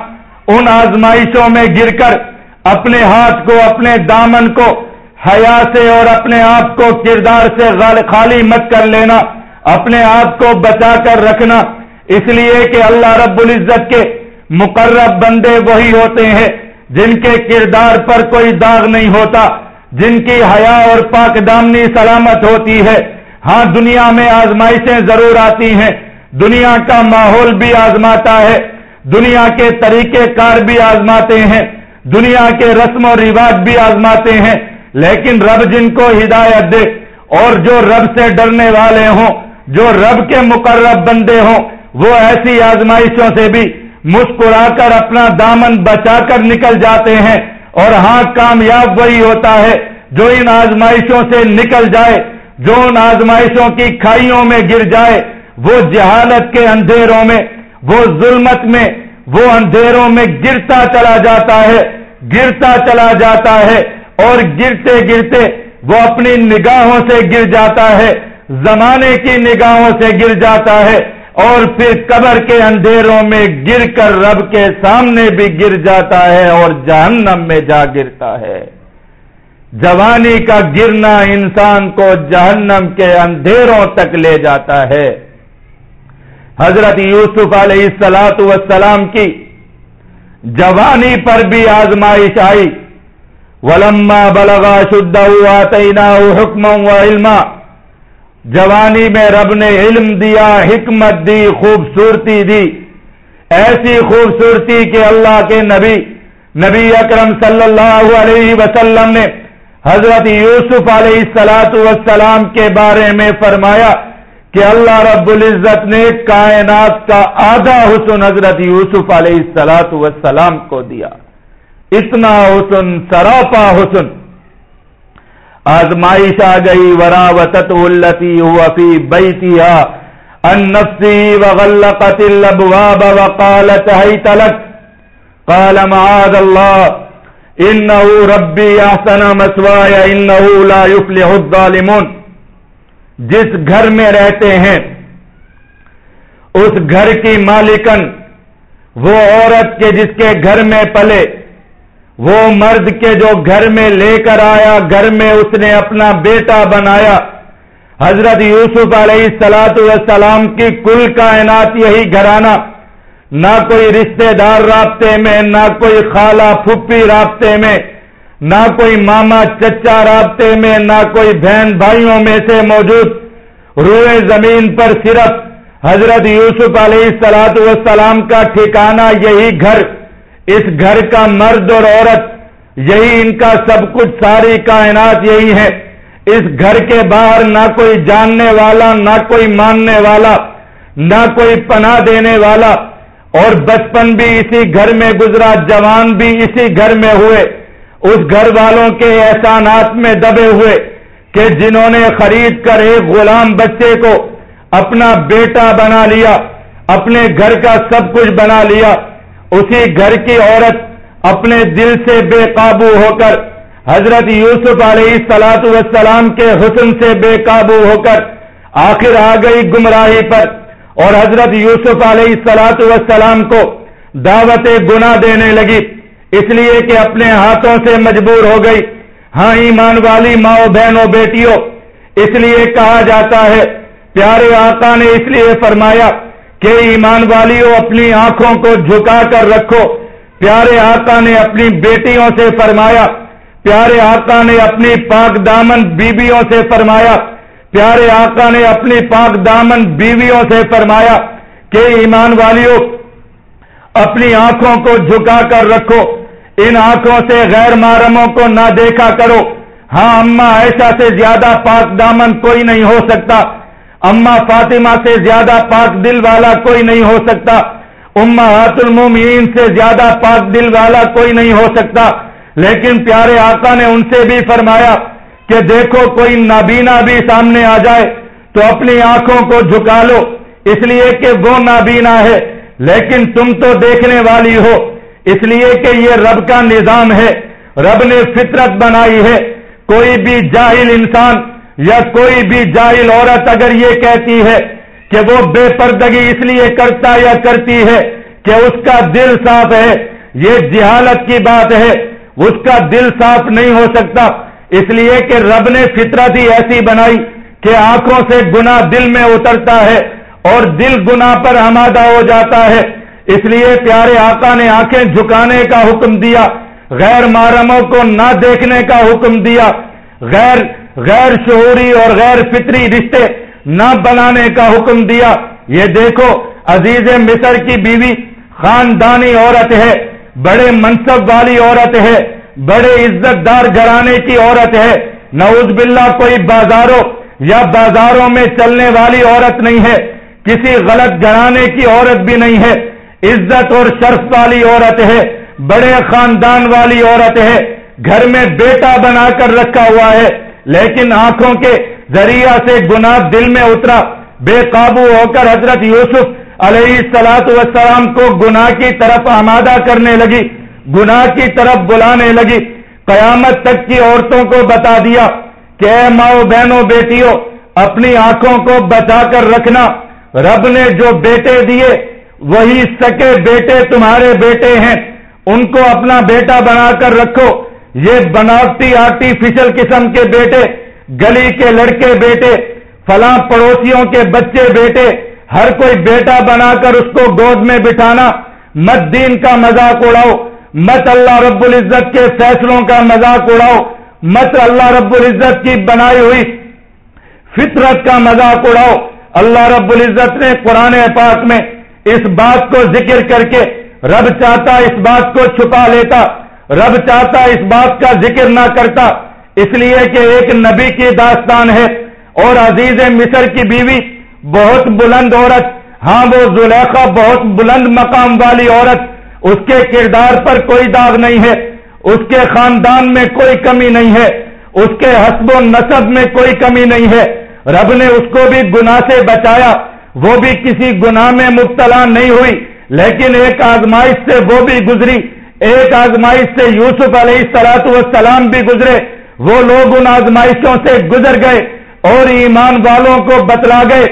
ان آزمائشوں میں گر کر اپنے ہاتھ کو، اپنے دامن کو، حیا سے اور اپنے آپ کو کردار سے خالی مت کر لینا، اپنے آپ کو بچا کر رکھنا۔ اس لیے کہ اللہ رب العزت کے مقرب بندے وہی ہوتے ہیں۔ جن کے کردار پر کوئی داغ نہیں ہوتا، جن کی حیا اور پاک دامنی سلامت ہوتی ہے۔ ہاں دنیا میں آزمائشیں ضرور آتی ہیں۔ دنیا کا ماحول بھی آزماتا ہے۔ دنیا کے طریقے کار بھی آزماتے ہیں۔ دنیا کے رسم و رواج بھی آزماتے ہیں۔ لیکن رب جن کو ہدایت دے اور جو رب سے ڈرنے والے ہوں، جو رب کے مقرب بندے ہوں، وہ ایسی آزمائشوں سے بھی مسکرا کر اپنا دامن بچا کر نکل جاتے ہیں اور ہاں کامیاب وہی ہوتا ہے جو ان آزمائشوں سے نکل جائے، جو ان آزمائشوں کی کھائیوں میں گر جائے۔ وہ جہالت کے اندھیروں میں، وہ ظلمت میں، وہ اندھیروں میں گرتا چلا جاتا ہے، گرتا چلا جاتا ہے اور گرتے گرتے وہ اپنی نگاہوں سے گر جاتا ہے، زمانے کی نگاہوں سے گر جاتا ہے۔ اور پھر قبر کے اندھیروں میں گر کر رب کے سامنے بھی گر جاتا ہے اور جہنم میں جا گرتا ہے۔ جوانی کا گرنا انسان کو جہنم کے اندھیروں تک لے جاتا ہے۔ حضرت یوسف علیہ السلاط وسلام کی جوانی پر بھی آزمائش آئی۔ ولما بلغا شدہ ہوا حکم و علما جوانی میں رب نے علم دیا، حکمت دی، خوبصورتی دی۔ ایسی خوبصورتی کہ اللہ کے نبی نبی اکرم صلی اللہ علیہ وسلم نے حضرت یوسف علیہ السلاط وسلام کے بارے میں فرمایا کہ اللہ رب العزت نے کائنات کا آدھا حسن حضرت یوسف علیہ السلاط وسلام کو دیا۔ اتنا حسن، سراپا حسن۔ آزمائش آ گئی وراوت التی وفی بیتیا النفسی وغلقت الابواب وقالت تلک قال معاذ اللہ، انہو ربی احسن مسوایا، انہو لا يفلح الظالمون۔ جس گھر میں رہتے ہیں، اس گھر کی مالکن، وہ عورت کے جس کے گھر میں پلے وہ مرد کے جو گھر میں لے کر آیا، گھر میں اس نے اپنا بیٹا بنایا۔ حضرت یوسف علیہ السلاط والسلام کی کل کائنات یہی گھرانا نہ کوئی رشتہ دار رابطے میں، نہ کوئی خالہ پھپھی رابطے میں، نہ کوئی ماما چچا رابطے میں، نہ کوئی بہن بھائیوں میں سے موجود۔ روئے زمین پر صرف حضرت یوسف علیہ السلاط والسلام کا ٹھکانہ یہی گھر۔ اس گھر کا مرد اور عورت، یہی ان کا سب کچھ، ساری کائنات یہی ہے۔ اس گھر کے باہر نہ کوئی جاننے والا، نہ کوئی ماننے والا، نہ کوئی پناہ دینے والا۔ اور بچپن بھی اسی گھر میں گزرا، جوان بھی اسی گھر میں ہوئے۔ اس گھر والوں کے احسانات میں دبے ہوئے کہ جنہوں نے خرید کر ایک غلام بچے کو اپنا بیٹا بنا لیا، اپنے گھر کا سب کچھ بنا لیا۔ اسی گھر کی عورت اپنے دل سے بے قابو ہو کر حضرت یوسف علیہ سلاط والسلام کے حسن سے بے قابو ہو کر آخر آ گئی گمراہی پر اور حضرت یوسف علیہ سلاط والسلام کو دعوت گنا دینے لگی۔ اس لیے کہ اپنے ہاتھوں سے مجبور ہو گئی۔ ہاں ایمان والی ماؤ بہنوں بیٹیوں، اس لیے کہا جاتا ہے، پیارے آقا نے اس لیے فرمایا کہ ایمان والیوں اپنی آنکھوں کو جھکا کر رکھو۔ پیارے آقا نے اپنی بیٹیوں سے فرمایا۔ پیارے آقا نے اپنی پاک دامن بیویوں سے فرمایا۔ پیارے آقا نے اپنی پاک دامن بیویوں سے فرمایا کہ ایمان والیوں اپنی آنکھوں کو جھکا کر رکھو۔ ان آنکھوں سے غیر محرموں کو نہ دیکھا کرو۔ ہاں اما ایسا سے زیادہ پاک دامن کوئی نہیں ہو سکتا۔ اما فاطمہ سے زیادہ پاک دل والا کوئی نہیں ہو سکتا۔ اما ہات المومین سے زیادہ پاک دل والا کوئی نہیں ہو سکتا۔ لیکن پیارے آقا نے ان سے بھی فرمایا کہ دیکھو کوئی نابینا بھی سامنے آ جائے تو اپنی آنکھوں کو جھکا لو۔ اس لیے کہ وہ نابینا ہے، لیکن تم تو دیکھنے والی ہو۔ اس لیے کہ یہ رب کا نظام ہے۔ رب نے فطرت بنائی ہے۔ کوئی بھی جاہل انسان یا کوئی بھی جاہل عورت اگر یہ کہتی ہے کہ وہ بے پردگی اس لیے کرتا یا کرتی ہے کہ اس کا دل صاف ہے، یہ جہالت کی بات ہے، اس کا دل صاف نہیں ہو سکتا۔ اس لیے کہ رب نے فطرت ہی ایسی بنائی کہ آنکھوں سے گنا دل میں اترتا ہے اور دل گنا پر آمادہ ہو جاتا ہے۔ اس لیے پیارے آقا نے آنکھیں جھکانے کا حکم دیا، غیر محرموں کو نہ دیکھنے کا حکم دیا، غیر غیر شعوری اور غیر فطری رشتے نہ بنانے کا حکم دیا۔ یہ دیکھو، عزیز مصر کی بیوی خاندانی عورت ہے، بڑے منصب والی عورت ہے، بڑے عزت دار گھرانے کی عورت ہے۔ نعوذ باللہ، کوئی بازاروں یا بازاروں میں چلنے والی عورت نہیں ہے۔ کسی غلط گھرانے کی عورت بھی نہیں ہے۔ عزت اور شرف والی عورت ہے، بڑے خاندان والی عورت ہے۔ گھر میں بیٹا بنا کر رکھا ہوا ہے۔ لیکن آنکھوں کے ذریعہ سے گناہ دل میں اترا، بے قابو ہو کر حضرت یوسف علیہ سلاط وسلام کو گناہ کی طرف آمادہ کرنے لگی، گناہ کی طرف بلانے لگی۔ قیامت تک کی عورتوں کو بتا دیا کہ اے ماؤ بہنوں بیٹیوں، اپنی آنکھوں کو بچا کر رکھنا۔ رب نے جو بیٹے دیے، وہی سکے بیٹے تمہارے بیٹے ہیں۔ ان کو اپنا بیٹا بنا کر رکھو۔ یہ بناوٹی آرٹیفیشل قسم کے بیٹے، گلی کے لڑکے بیٹے، فلاں پڑوسیوں کے بچے بیٹے، ہر کوئی بیٹا بنا کر اس کو گود میں بٹھانا، مت دین کا مذاق اڑاؤ، مت اللہ رب العزت کے فیصلوں کا مذاق اڑاؤ، مت اللہ رب العزت کی بنائی ہوئی فطرت کا مذاق اڑاؤ۔ اللہ رب العزت نے قرآن پاک میں اس بات کو ذکر کر کے رب چاہتا اس بات کو چھپا لیتا۔ رب چاہتا اس بات کا ذکر نہ کرتا، اس لیے کہ ایک نبی کی داستان ہے۔ اور عزیز مصر کی بیوی، بہت بلند عورت۔ ہاں وہ زلیخا بہت بلند مقام والی عورت۔ اس کے کردار پر کوئی داغ نہیں ہے۔ اس کے خاندان میں کوئی کمی نہیں ہے۔ اس کے حسب و نصب میں کوئی کمی نہیں ہے۔ رب نے اس کو بھی گناہ سے بچایا۔ وہ بھی کسی گناہ میں مبتلا نہیں ہوئی، لیکن ایک آزمائش سے وہ بھی گزری۔ ایک آزمائش سے یوسف علیہ سلاط والسلام بھی گزرے۔ وہ لوگ ان آزمائشوں سے گزر گئے اور ایمان والوں کو بتلا گئے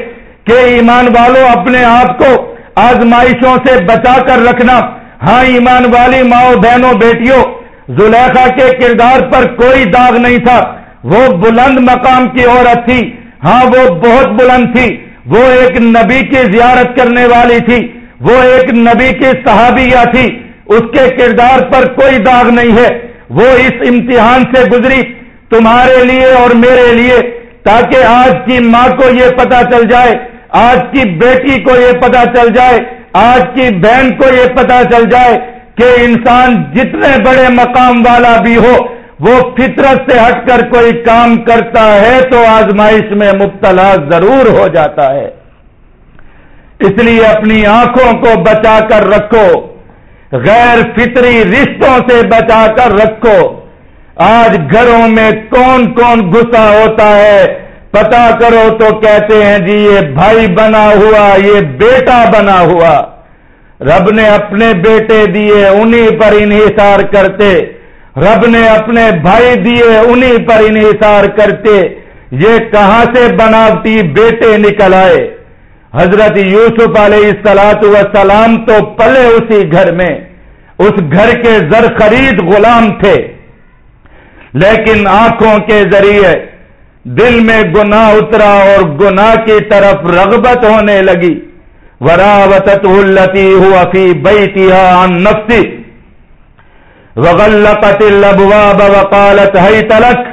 کہ ایمان والوں اپنے آپ کو آزمائشوں سے بچا کر رکھنا۔ ہاں ایمان والی ماؤں، بہنوں، بیٹیوں، زلیخا کے کردار پر کوئی داغ نہیں تھا۔ وہ بلند مقام کی عورت تھی۔ ہاں وہ بہت بلند تھی۔ وہ ایک نبی کی زیارت کرنے والی تھی۔ وہ ایک نبی کی صحابیہ تھی۔ اس کے کردار پر کوئی داغ نہیں ہے۔ وہ اس امتحان سے گزری تمہارے لیے اور میرے لیے، تاکہ آج کی ماں کو یہ پتا چل جائے، آج کی بیٹی کو یہ پتا چل جائے، آج کی بہن کو یہ پتا چل جائے کہ انسان جتنے بڑے مقام والا بھی ہو، وہ فطرت سے ہٹ کر کوئی کام کرتا ہے تو آزمائش میں مبتلا ضرور ہو جاتا ہے۔ اس لیے اپنی آنکھوں کو بچا کر رکھو۔ غیر فطری رشتوں سے بچا کر رکھو۔ آج گھروں میں کون کون گسا ہوتا ہے پتا کرو تو کہتے ہیں جی یہ بھائی بنا ہوا، یہ بیٹا بنا ہوا۔ رب نے اپنے بیٹے دیے انہیں پر انحصار کرتے۔ رب نے اپنے بھائی دیے انہیں پر انحصار کرتے۔ یہ کہاں سے بناوٹی بیٹے نکل آئے؟ حضرت یوسف علیہ السلاط وسلام تو پلے اسی گھر میں، اس گھر کے زر خرید غلام تھے۔ لیکن آنکھوں کے ذریعے دل میں گناہ اترا اور گناہ کی طرف رغبت ہونے لگی۔ وراوتته التي هو في بيتها عن نفسه۔ وغلقت الابواب وقالت هيت لك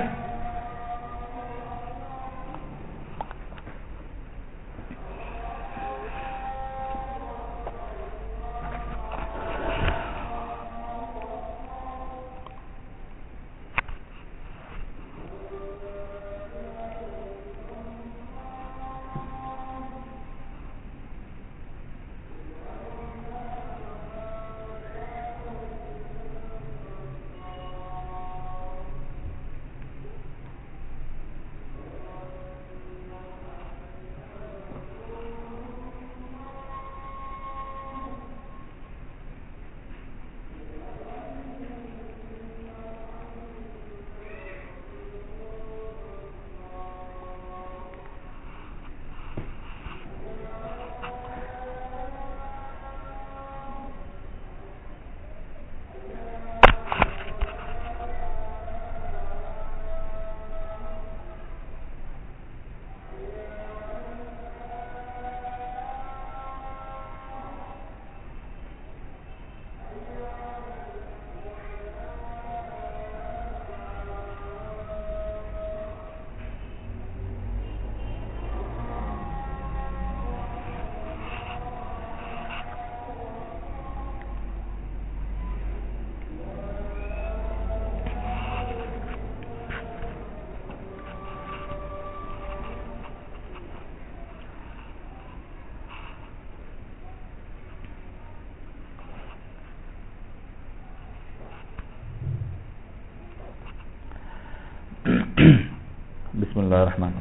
بسم الرحمن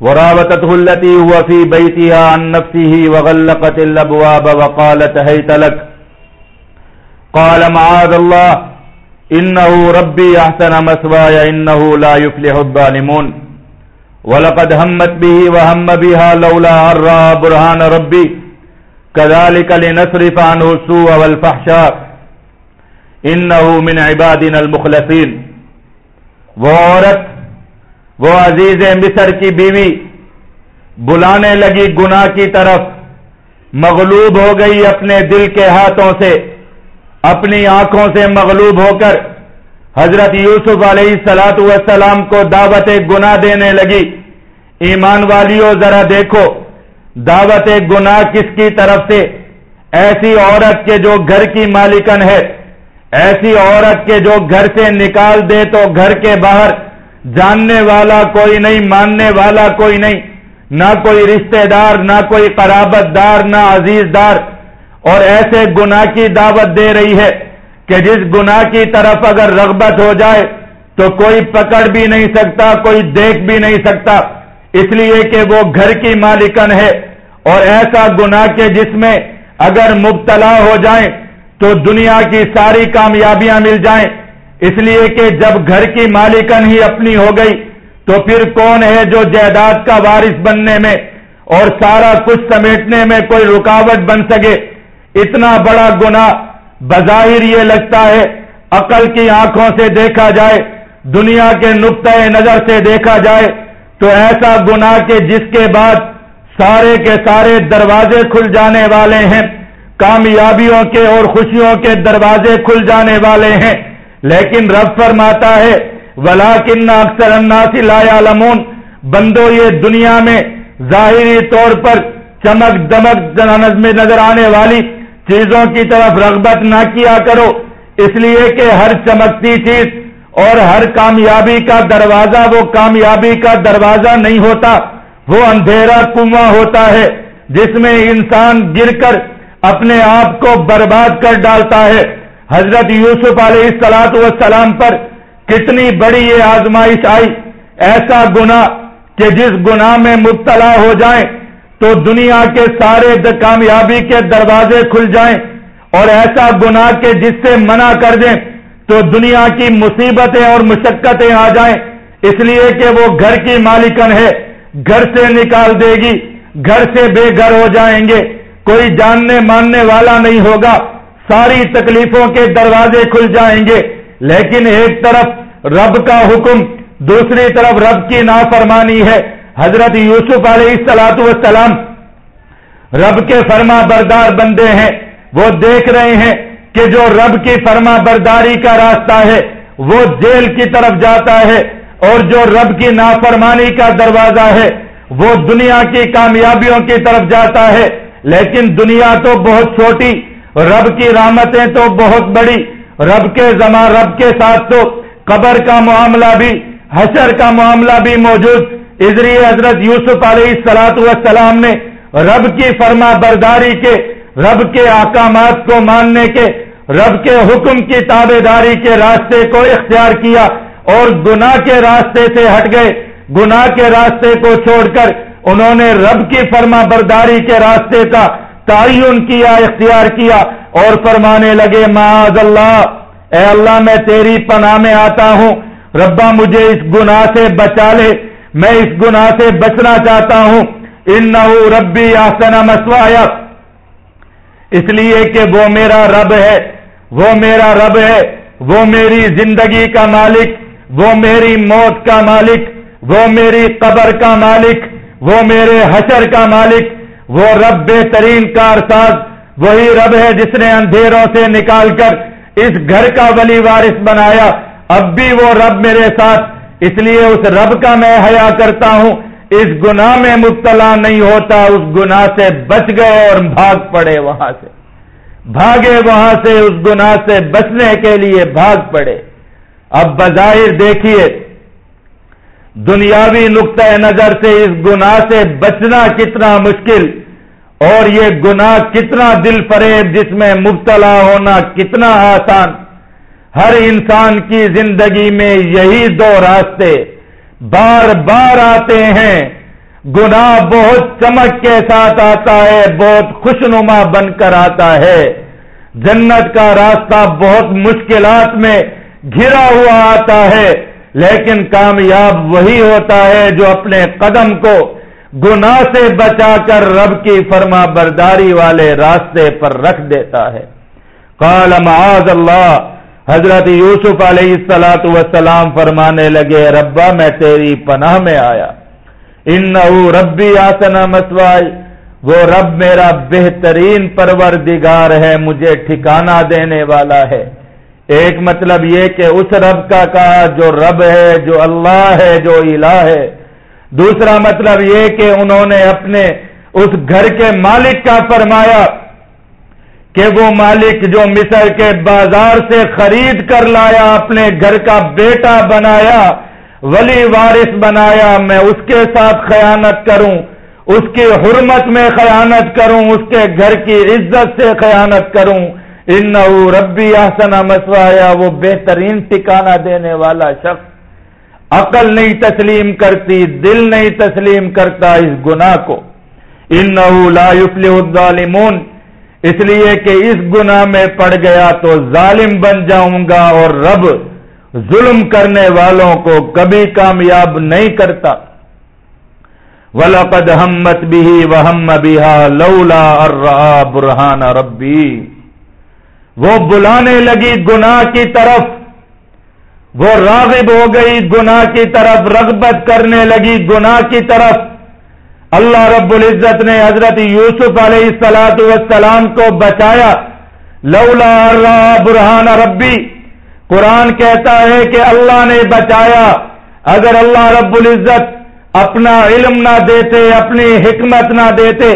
وراوتته التي هو في بيتها عن نفسه وغلقت الابواب وقالت هيت لك۔ قال معاذ الله انه ربي احسن مثواي انه لا يفلح الظالمون۔ ولقد همت به وهم بها لولا ان برهان ربي۔ كذلك لنصرف عنه السوء والفحشاء۔ انه من عبادنا المخلصين۔ وہ عورت وہ عزیز مصر کی بیوی بلانے لگی گناہ کی طرف، مغلوب ہو گئی اپنے دل کے ہاتھوں سے، اپنی آنکھوں سے مغلوب ہو کر، حضرت یوسف علیہ سلاۃ والسلام کو دعوت گناہ دینے لگی۔ ایمان والیوں ذرا دیکھو، دعوت گناہ کس کی طرف سے؟ ایسی عورت کے جو گھر کی مالکن ہے، ایسی عورت کے جو گھر سے نکال دے تو گھر کے باہر جاننے والا کوئی نہیں، ماننے والا کوئی نہیں۔ نہ کوئی رشتہ دار، نہ کوئی قرابت دار، نہ عزیز دار۔ اور ایسے گناہ کی دعوت دے رہی ہے کہ جس گناہ کی طرف اگر رغبت ہو جائے تو کوئی پکڑ بھی نہیں سکتا، کوئی دیکھ بھی نہیں سکتا۔ اس لیے کہ وہ گھر کی مالکن ہے۔ اور ایسا گناہ کے جس میں اگر مبتلا ہو جائیں تو دنیا کی ساری کامیابیاں مل جائیں۔ اس لیے کہ جب گھر کی مالکن ہی اپنی ہو گئی، تو پھر کون ہے جو جائیداد کا وارث بننے میں اور سارا کچھ سمیٹنے میں کوئی رکاوٹ بن سکے؟ اتنا بڑا گنا بظاہر یہ لگتا ہے، عقل کی آنکھوں سے دیکھا جائے، دنیا کے نقطۂ نظر سے دیکھا جائے، تو ایسا گنا کہ جس کے بعد سارے کے سارے دروازے کھل جانے والے ہیں، کامیابیوں کے اور خوشیوں کے دروازے کھل جانے والے ہیں۔ لیکن رب فرماتا ہے ولا کن اکثر اناسی لا لمون بندو، یہ دنیا میں ظاہری طور پر چمک دمک میں نظر آنے والی چیزوں کی طرف رغبت نہ کیا کرو۔ اس لیے کہ ہر چمکتی چیز اور ہر کامیابی کا دروازہ، وہ کامیابی کا دروازہ نہیں ہوتا۔ وہ اندھیرا کنواں ہوتا ہے، جس میں انسان گر کر اپنے آپ کو برباد کر ڈالتا ہے۔ حضرت یوسف علیہ السلاط والسلام پر کتنی بڑی یہ آزمائش آئی، ایسا گنا کہ جس گنا میں مبتلا ہو جائیں تو دنیا کے سارے کامیابی کے دروازے کھل جائیں اور ایسا گنا کہ جس سے منع کر دیں تو دنیا کی مصیبتیں اور مشقتیں آ جائیں۔ اس لیے کہ وہ گھر کی مالکن ہے، گھر سے نکال دے گی، گھر سے بے گھر ہو جائیں گے۔ کوئی جاننے ماننے والا نہیں ہوگا۔ ساری تکلیفوں کے دروازے کھل جائیں گے۔ لیکن ایک طرف رب کا حکم، دوسری طرف رب کی نافرمانی ہے۔ حضرت یوسف علیہ السلاط والسلام رب کے فرما بردار بندے ہیں۔ وہ دیکھ رہے ہیں کہ جو رب کی فرما برداری کا راستہ ہے، وہ جیل کی طرف جاتا ہے۔ اور جو رب کی نافرمانی کا دروازہ ہے، وہ دنیا کی کامیابیوں کی طرف جاتا ہے۔ لیکن دنیا تو بہت چھوٹی رب کی رحمتیں تو بہت بڑی، رب کے زمان رب کے ساتھ تو قبر کا معاملہ بھی، حشر کا معاملہ بھی موجود۔ ادری حضرت یوسف علیہ السلاط والسلام نے رب کی فرما برداری کے، رب کے احکامات کو ماننے کے، رب کے حکم کی تابے داری کے راستے کو اختیار کیا اور گناہ کے راستے سے ہٹ گئے۔ گناہ کے راستے کو چھوڑ کر انہوں نے رب کی فرما برداری کے راستے کا تعین کیا، اختیار کیا اور فرمانے لگے، معاذ اللہ، اے اللہ میں تیری پناہ میں آتا ہوں۔ ربا مجھے اس گناہ سے بچا لے، میں اس گناہ سے بچنا چاہتا ہوں۔ ان ربی آسنا مسوایا۔ اس لیے کہ وہ میرا رب ہے، وہ میرا رب ہے، وہ میری زندگی کا مالک، وہ میری موت کا مالک، وہ میری قبر کا مالک، وہ میرے حشر کا مالک۔ وہ رب بہترین کارساز، وہی رب ہے جس نے اندھیروں سے نکال کر اس گھر کا ولی وارث بنایا۔ اب بھی وہ رب میرے ساتھ، اس لیے اس رب کا میں حیا کرتا ہوں۔ اس گناہ میں مبتلا نہیں ہوتا، اس گناہ سے بچ گئے اور بھاگ پڑے وہاں سے۔ بھاگے وہاں سے، اس گناہ سے بچنے کے لیے بھاگ پڑے۔ اب بظاہر دیکھیے، دنیاوی نقطۂ نظر سے اس گناہ سے بچنا کتنا مشکل۔ اور یہ گناہ کتنا دل فریب جس میں مبتلا ہونا کتنا آسان۔ ہر انسان کی زندگی میں یہی دو راستے بار بار آتے ہیں۔ گناہ بہت چمک کے ساتھ آتا ہے، بہت خوشنما بن کر آتا ہے۔ جنت کا راستہ بہت مشکلات میں گھرا ہوا آتا ہے، لیکن کامیاب وہی ہوتا ہے جو اپنے قدم کو گناہ سے بچا کر رب کی فرما برداری والے راستے پر رکھ دیتا ہے۔ قال معاذ اللہ۔ حضرت یوسف علیہ السلاۃ وسلام فرمانے لگے، ربا، میں تیری پناہ میں آیا۔ ان ربی آسنا مسوائی۔ وہ رب میرا بہترین پروردگار ہے، مجھے ٹھکانہ دینے والا ہے۔ ایک مطلب یہ کہ اس رب کا کہا، جو رب ہے، جو اللہ ہے، جو الہ ہے۔ دوسرا مطلب یہ کہ انہوں نے اپنے اس گھر کے مالک کا فرمایا کہ وہ مالک جو مصر کے بازار سے خرید کر لایا، اپنے گھر کا بیٹا بنایا، ولی وارث بنایا، میں اس کے ساتھ خیانت کروں، اس کی حرمت میں خیانت کروں، اس کے گھر کی عزت سے خیانت کروں۔ ان ربی آسنا مسوایا، وہ بہترین ٹکانا دینے والا شخص عقل نہیں تسلیم کرتی، دل نہیں تسلیم کرتا اس گناہ کو۔ ان لا یفلح الظالمون۔ اس لیے کہ اس گناہ میں پڑ گیا تو ظالم بن جاؤں گا اور رب ظلم کرنے والوں کو کبھی کامیاب نہیں کرتا۔ وَلَقَدْ هَمَّتْ بِهِ وَهَمَّ بِهَا لَوْلَا أَرَّآ بُرْهَانَ رَبِّي وہ بلانے لگی گناہ کی طرف۔ وہ راغب ہو گئی، گناہ کی طرف رغبت کرنے لگی، گناہ کی طرف۔ اللہ رب العزت نے حضرت یوسف علیہ السلاط والسلام کو بچایا۔ لولا اللہ برہان ربی۔ قرآن کہتا ہے کہ اللہ نے بچایا۔ اگر اللہ رب العزت اپنا علم نہ دیتے، اپنی حکمت نہ دیتے،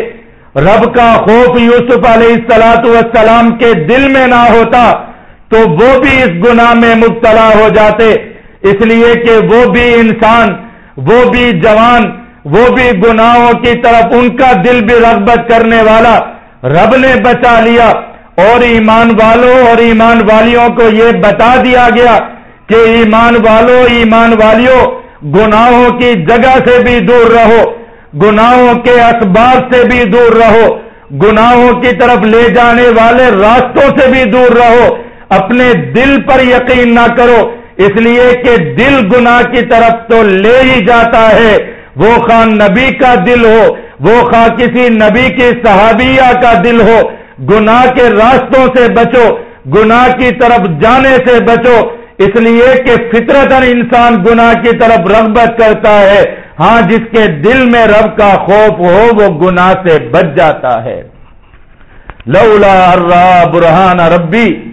رب کا خوف یوسف علیہ السلاط والسلام کے دل میں نہ ہوتا۔ تو وہ بھی اس گناہ میں مبتلا ہو جاتے۔ اس لیے کہ وہ بھی انسان، وہ بھی جوان، وہ بھی گناہوں کی طرف ان کا دل بھی رغبت کرنے والا۔ رب نے بچا لیا۔ اور ایمان والوں اور ایمان والیوں کو یہ بتا دیا گیا کہ ایمان والوں ایمان والیوں گناہوں کی جگہ سے بھی دور رہو۔ گناہوں کے اسباب سے بھی دور رہو۔ گناہوں کی طرف لے جانے والے راستوں سے بھی دور رہو۔ اپنے دل پر یقین نہ کرو۔ اس لیے کہ دل گناہ کی طرف تو لے ہی جاتا ہے۔ وہ خان نبی کا دل ہو، وہ خواہ کسی نبی کی صحابیہ کا دل ہو۔ گناہ کے راستوں سے بچو، گناہ کی طرف جانے سے بچو۔ اس لیے کہ فطرت انسان گناہ کی طرف رغبت کرتا ہے۔ ہاں جس کے دل میں رب کا خوف ہو، وہ گناہ سے بچ جاتا ہے۔ لولا برہان ربی۔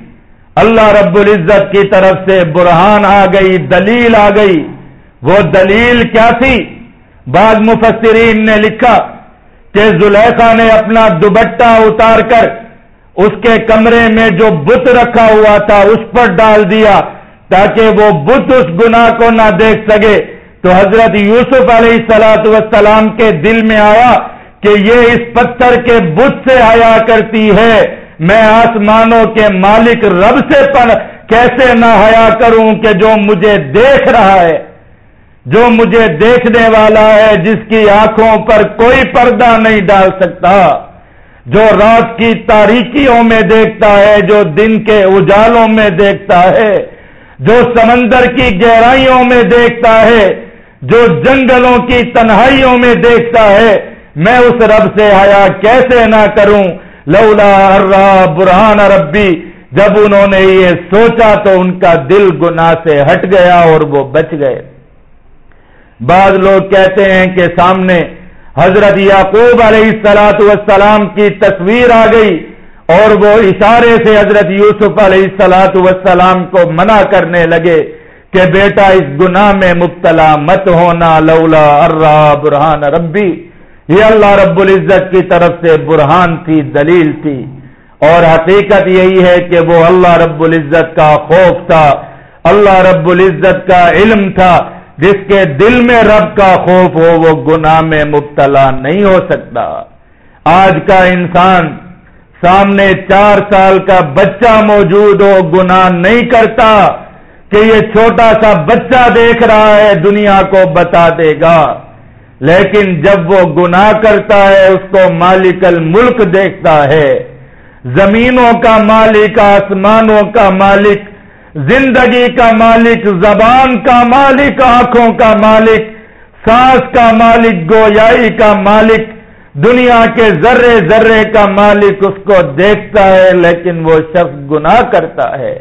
اللہ رب العزت کی طرف سے برہان آ گئی، دلیل آ گئی۔ وہ دلیل کیا تھی؟ بعض مفسرین نے لکھا کہ زلیخا نے اپنا دوبٹہ اتار کر اس کے کمرے میں جو بت رکھا ہوا تھا، اس پر ڈال دیا تاکہ وہ بت اس گناہ کو نہ دیکھ سکے۔ تو حضرت یوسف علیہ سلاۃ وسلام کے دل میں آیا کہ یہ اس پتھر کے بت سے آیا کرتی ہے۔ میں آسمانوں کے مالک رب سے پر کیسے نہ حیا کروں کہ جو مجھے دیکھ رہا ہے، جو مجھے دیکھنے والا ہے، جس کی آنکھوں پر کوئی پردہ نہیں ڈال سکتا، جو رات کی تاریکیوں میں دیکھتا ہے، جو دن کے اجالوں میں دیکھتا ہے، جو سمندر کی گہرائیوں میں دیکھتا ہے، جو جنگلوں کی تنہائیوں میں دیکھتا ہے، میں اس رب سے آیا کیسے نہ کروں لولا ارا برہان ربی، جب انہوں نے یہ سوچا تو ان کا دل گنا سے ہٹ گیا اور وہ بچ گئے۔ بعض لوگ کہتے ہیں کہ سامنے حضرت یعقوب علیہ السلاط والسلام کی تصویر آ گئی اور وہ اشارے سے حضرت یوسف علیہ السلاط والسلام کو منع کرنے لگے کہ بیٹا، اس گناہ میں مبتلا مت ہونا، لولا ارا برہان ربی۔ یہ اللہ رب العزت کی طرف سے برہان تھی دلیل تھی اور حقیقت یہی ہے کہ وہ اللہ رب العزت کا خوف تھا۔ اللہ رب العزت کا علم تھا۔ جس کے دل میں رب کا خوف ہو، وہ گناہ میں مبتلا نہیں ہو سکتا۔ آج کا انسان سامنے چار سال کا بچہ موجود ہو، گناہ نہیں کرتا۔ کہ یہ چھوٹا سا بچہ دیکھ رہا ہے، دنیا کو بتا دے گا۔ لیکن جب وہ گناہ کرتا ہے، اس کو مالک الملک دیکھتا ہے۔ زمینوں کا مالک، آسمانوں کا مالک، زندگی کا مالک، زبان کا مالک، آنکھوں کا مالک، سانس کا مالک، گویائی کا مالک، دنیا کے ذرے ذرے کا مالک اس کو دیکھتا ہے، لیکن وہ شخص گناہ کرتا ہے۔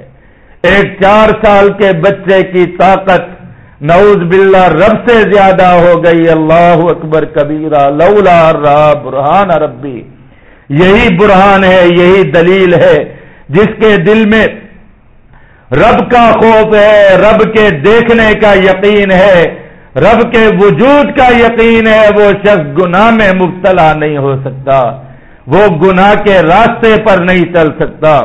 ایک چار سال کے بچے کی طاقت نعوذ باللہ رب سے زیادہ ہو گئی، اللہ اکبر، کبیرہ، لولا را برہان ربی۔ یہی برہان ہے، یہی دلیل ہے، جس کے دل میں رب کا خوف ہے، رب کے دیکھنے کا یقین ہے۔ رب کے وجود کا یقین ہے، وہ شخص گناہ میں مبتلا نہیں ہو سکتا۔ وہ گناہ کے راستے پر نہیں چل سکتا۔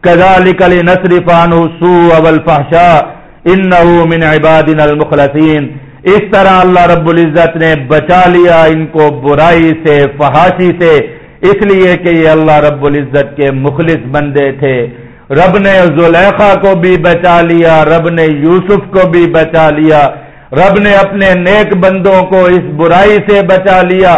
کزا لکلی نصری فانو سو اول فاشا ان من عبادنا المخلصین۔ اس طرح اللہ رب العزت نے بچا لیا ان کو برائی سے، فحاشی سے۔ اس لیے کہ یہ اللہ رب العزت کے مخلص بندے تھے۔ رب نے زلیخا کو بھی بچا لیا، رب نے یوسف کو بھی بچا لیا۔ رب نے اپنے نیک بندوں کو اس برائی سے بچا لیا۔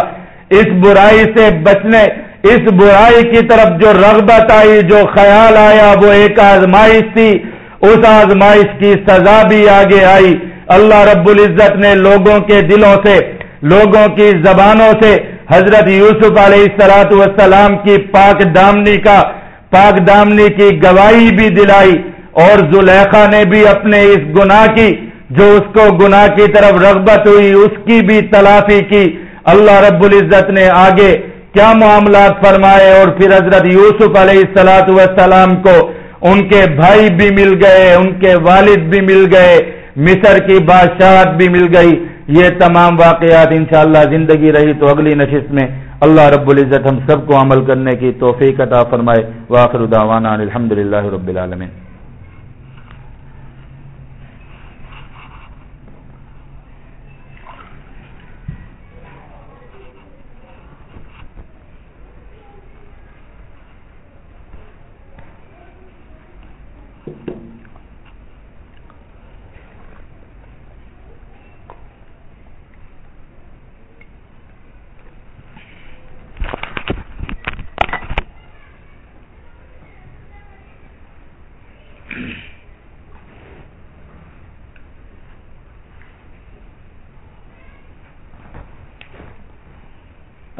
اس برائی سے بچنے، اس برائی کی طرف جو رغبت آئی، جو خیال آیا، وہ ایک آزمائش تھی۔ اس آزمائش کی سزا بھی آگے آئی۔ اللہ رب العزت نے لوگوں کے دلوں سے، لوگوں کی زبانوں سے حضرت یوسف علیہ السلاط والسلام کی پاک دامنی کا، پاک دامنی کی گواہی بھی دلائی۔ اور زلیخا نے بھی اپنے اس گناہ کی، جو اس کو گناہ کی طرف رغبت ہوئی، اس کی بھی تلافی کی۔ اللہ رب العزت نے آگے کیا معاملات فرمائے اور پھر حضرت یوسف علیہ السلاط والسلام کو ان کے بھائی بھی مل گئے، ان کے والد بھی مل گئے، مصر کی بادشاہت بھی مل گئی۔ یہ تمام واقعات انشاءاللہ زندگی رہی تو اگلی نشست میں اللہ رب العزت ہم سب کو عمل کرنے کی توفیق عطا فرمائے۔ واخر دعوانا الحمد للہ رب العالمین۔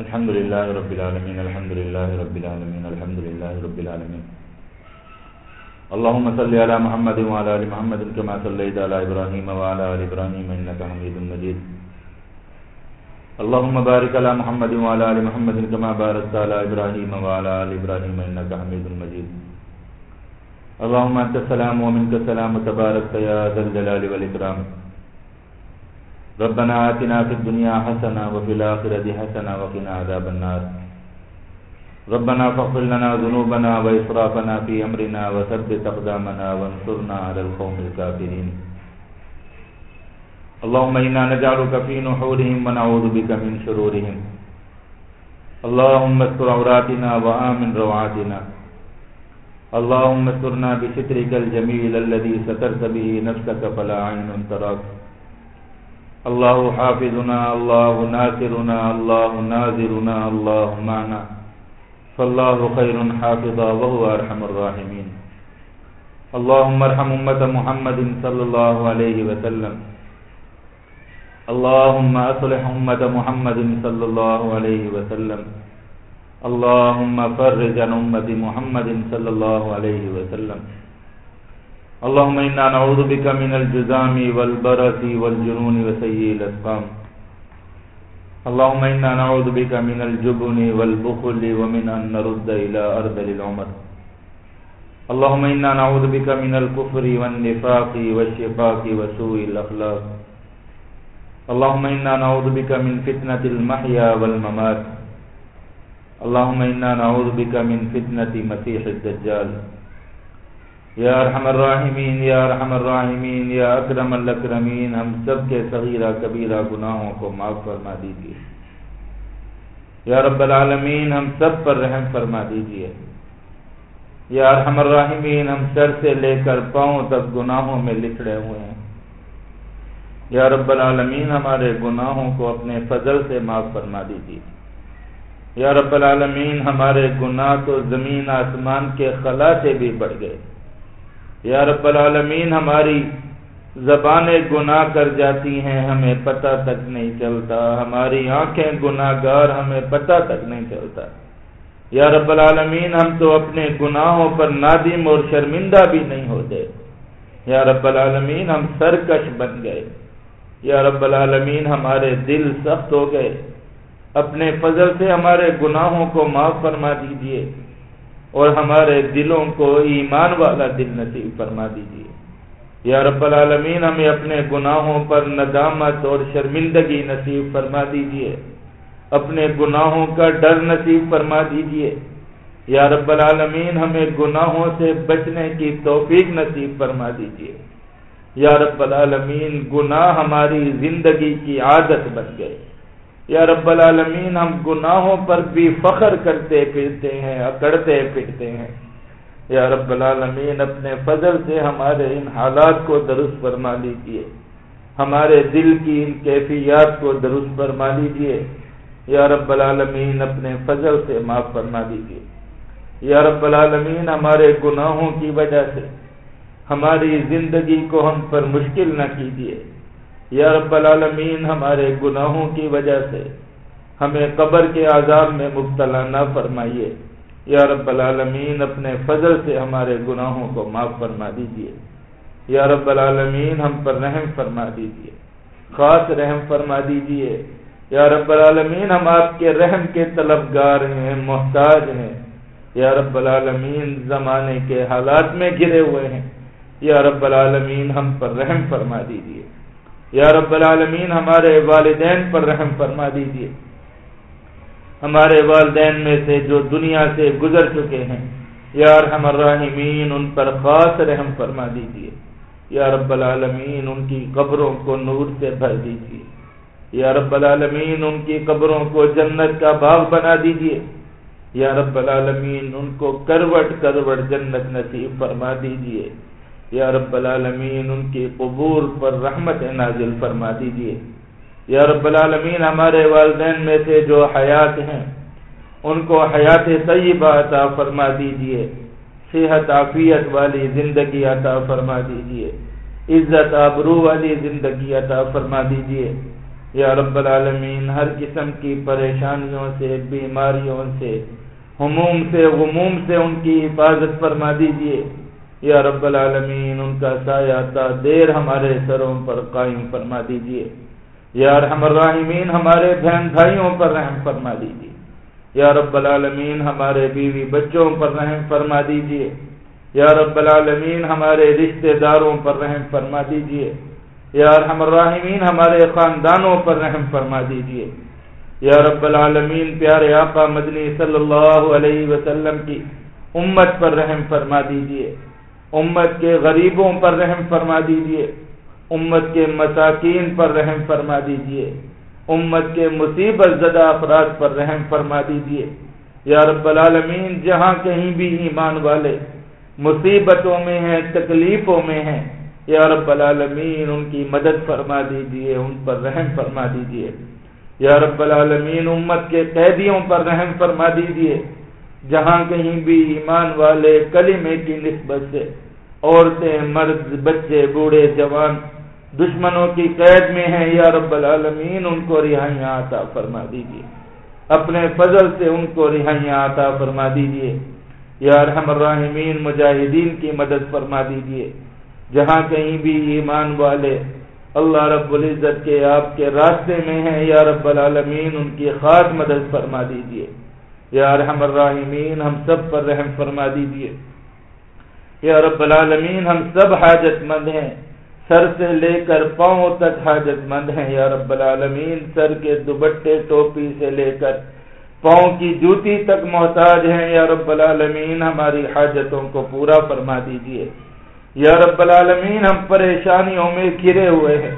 الحمد لله رب العالمين، الحمد لله رب العالمين، الحمد لله رب العالمين. اللهم صل على محمد وعلى ال محمد كما صليت على ابراهيم وعلى ال ابراهيم انك حميد مجيد. اللهم بارك على محمد وعلى ال محمد كما باركت على ابراهيم وعلى ال ابراهيم انك حميد مجيد. اللهم انت السلام ومنك السلام تبارك يا ذا الجلال والاكرام ربنا آتنا في الدنيا حسنة وفي الآخرة حسنة وقنا عذاب النار. ربنا فاغفر لنا ذنوبنا وإسرافنا في أمرنا وثبت أقدامنا وانصرنا على القوم الكافرين. اللهم إنا نجعلك في نحورهم ونعوذ بك من شرورهم. اللهم استر عوراتنا وآمن روعاتنا. اللهم استرنا بسترك الجميل الذي سترت به نفسك فلا عين تراك. اللہ حافظنا، اللہ ناصرنا، اللہ ناظرنا، اللہ معنا۔ فاللہ خیر حافظا وهو ارحم الراحمین۔ اللهم ارحم امت محمد صلی اللہ علیہ وسلم۔ اللهم اصلح امت محمد صلی اللہ علیہ وسلم۔ اللهم فرج عن امت محمد صلی اللہ علیہ وسلم۔ اللهم إنا نعوذ بك من الجزام والبرس والجنون وسيء الأسقام. اللهم إنا نعوذ بك من الجبن والبخل ومن أن نرد إلى أرض للعمر اللهم إنا نعوذ بك من الكفر والنفاق والشفاق وسوء الأخلاق. اللهم إنا نعوذ بك من فتنة المحيا والممات. اللهم إنا نعوذ بك من فتنة مسيح الدجال. یا ارحم الراحمین، یا ارحم الراحمین، یا اکرم الاکرمین، ہم سب کے صغیرہ، کبیرہ گناہوں کو معاف فرما دیجیے یا رب العالمین، ہم سب پر رحم فرما دیجیے یا ارحم الراحمین، ہم سر سے لے کر پاؤں تک گناہوں میں لکھڑے ہوئے ہیں۔ یا رب العالمین، ہمارے گناہوں کو اپنے فضل سے معاف فرما دیجیے یا رب العالمین، ہمارے گناہ تو زمین آسمان کے خلا سے بھی بڑھ گئے۔ یا رب العالمین، ہماری زبانیں گناہ کر جاتی ہیں، ہمیں پتہ تک نہیں چلتا۔ ہماری آنکھیں گناہ گار ہمیں پتہ تک نہیں چلتا۔ یا رب العالمین، ہم تو اپنے گناہوں پر نادم اور شرمندہ بھی نہیں ہوتے۔ یا رب العالمین، ہم سرکش بن گئے۔ یا رب العالمین، ہمارے دل سخت ہو گئے۔ اپنے فضل سے ہمارے گناہوں کو معاف فرما دیجیے۔ اور ہمارے دلوں کو ایمان والا دل نصیب فرما دیجیے۔ یا رب العالمین، ہمیں اپنے گناہوں پر ندامت اور شرمندگی نصیب فرما دیجیے۔ اپنے گناہوں کا ڈر نصیب فرما دیجیے۔ یا رب العالمین، ہمیں گناہوں سے بچنے کی توفیق نصیب فرما دیجیے۔ یا رب العالمین، گناہ ہماری زندگی کی عادت بن گئے۔ یا رب العالمین، ہم گناہوں پر بھی فخر کرتے پھرتے ہیں، اکڑتے پھرتے ہیں۔ یا رب العالمین، اپنے فضل سے ہمارے ان حالات کو درست فرما لیجیے ہمارے دل کی ان کیفیات کو درست فرما لیجیے یا رب العالمین، اپنے فضل سے معاف فرما دیجیے یا رب العالمین، ہمارے گناہوں کی وجہ سے ہماری زندگی کو ہم پر مشکل نہ کیجیے یا رب العالمین، ہمارے گناہوں کی وجہ سے ہمیں قبر کے عذاب میں مبتلا نہ فرمائیے۔ یا رب العالمین، اپنے فضل سے ہمارے گناہوں کو معاف فرما دیجیے۔ یا رب العالمین، ہم پر رحم فرما دیجیے۔ خاص رحم فرما دیجیے۔ یا رب العالمین، ہم آپ کے رحم کے طلبگار ہیں، محتاج ہیں۔ یا رب العالمین، زمانے کے حالات میں گرے ہوئے ہیں۔ یا رب العالمین، ہم پر رحم فرما دیجیے۔ یا رب العالمین، ہمارے والدین پر رحم فرما دیجیے ہمارے والدین میں سے جو دنیا سے گزر چکے ہیں، یا رحم الرحمین ان پر خاص رحم فرما دیجیے یا رب العالمین، ان کی قبروں کو نور سے بھر دیجیے یا رب العالمین، ان کی قبروں کو جنت کا باغ بنا دیجیے یا رب العالمین، ان کو کروٹ کروٹ جنت نصیب فرما دیجیے یا رب العالمین، ان کی قبور پر رحمت نازل فرما دیجیے یا رب العالمین، ہمارے والدین میں سے جو حیات ہیں، ان کو حیات طیبہ عطا فرما دیجیے صحت، عافیت والی زندگی عطا فرما دیجیے عزت، آبرو والی زندگی عطا فرما دیجیے یا رب العالمین، ہر قسم کی پریشانیوں سے، بیماریوں سے، ہموم سے، غموم سے ان کی حفاظت فرما دیجیے یا رب العالمین، ان کا سایہ تا دیر ہمارے سروں پر قائم فرما دیجیے یا رحم الراحمین، ہمارے بہن بھائیوں پر رحم فرما دیجیے یا رب العالمین، ہمارے بیوی بچوں پر رحم فرما دیجیے یا رب العالمین، ہمارے رشتہ داروں پر رحم فرما دیجیے یا رحم الراحمین، ہمارے خاندانوں پر رحم فرما دیجیے یا رب العالمین، پیارے آقا مدنی صلی اللہ علیہ وسلم کی امت پر رحم فرما دیجیے امت کے غریبوں پر رحم فرما دیجیے امت کے مساکین پر رحم فرما دیجیے امت کے مصیبت زدہ افراد پر رحم فرما دیجیے یا رب العالمین، جہاں کہیں بھی ایمان والے مصیبتوں میں ہیں، تکلیفوں میں ہیں، یا رب العالمین، ان کی مدد فرما دیجیے ان پر رحم فرما دیجیے یا رب العالمین، امت کے قیدیوں پر رحم فرما دیجیے جہاں کہیں بھی ایمان والے کلمے کی نسبت سے عورتیں، مرد، بچے، بوڑھے، جوان، دشمنوں کی قید میں ہیں، یا رب العالمین، ان کو رہائیاں عطا فرما دیجیے اپنے فضل سے ان کو رہائیاں عطا فرما دیجیے یا رحم الرحمین مجاہدین کی مدد فرما دیجیے جہاں کہیں بھی ایمان والے اللہ رب العزت کے آپ کے راستے میں ہیں، یا رب العالمین، ان کی خاص مدد فرما دیجیے یا رحم الراحمین، ہم سب پر رحم فرما دیجیے یا رب العالمین، ہم سب حاجت مند ہیں۔ سر سے لے کر پاؤں تک حاجت مند ہیں۔ یا رب العالمین، سر کے دوبٹے ٹوپی سے لے کر پاؤں کی جوتی تک محتاج ہیں۔ یا رب العالمین، ہماری حاجتوں کو پورا فرما دیجیے یا رب العالمین، ہم پریشانیوں میں گرے ہوئے ہیں۔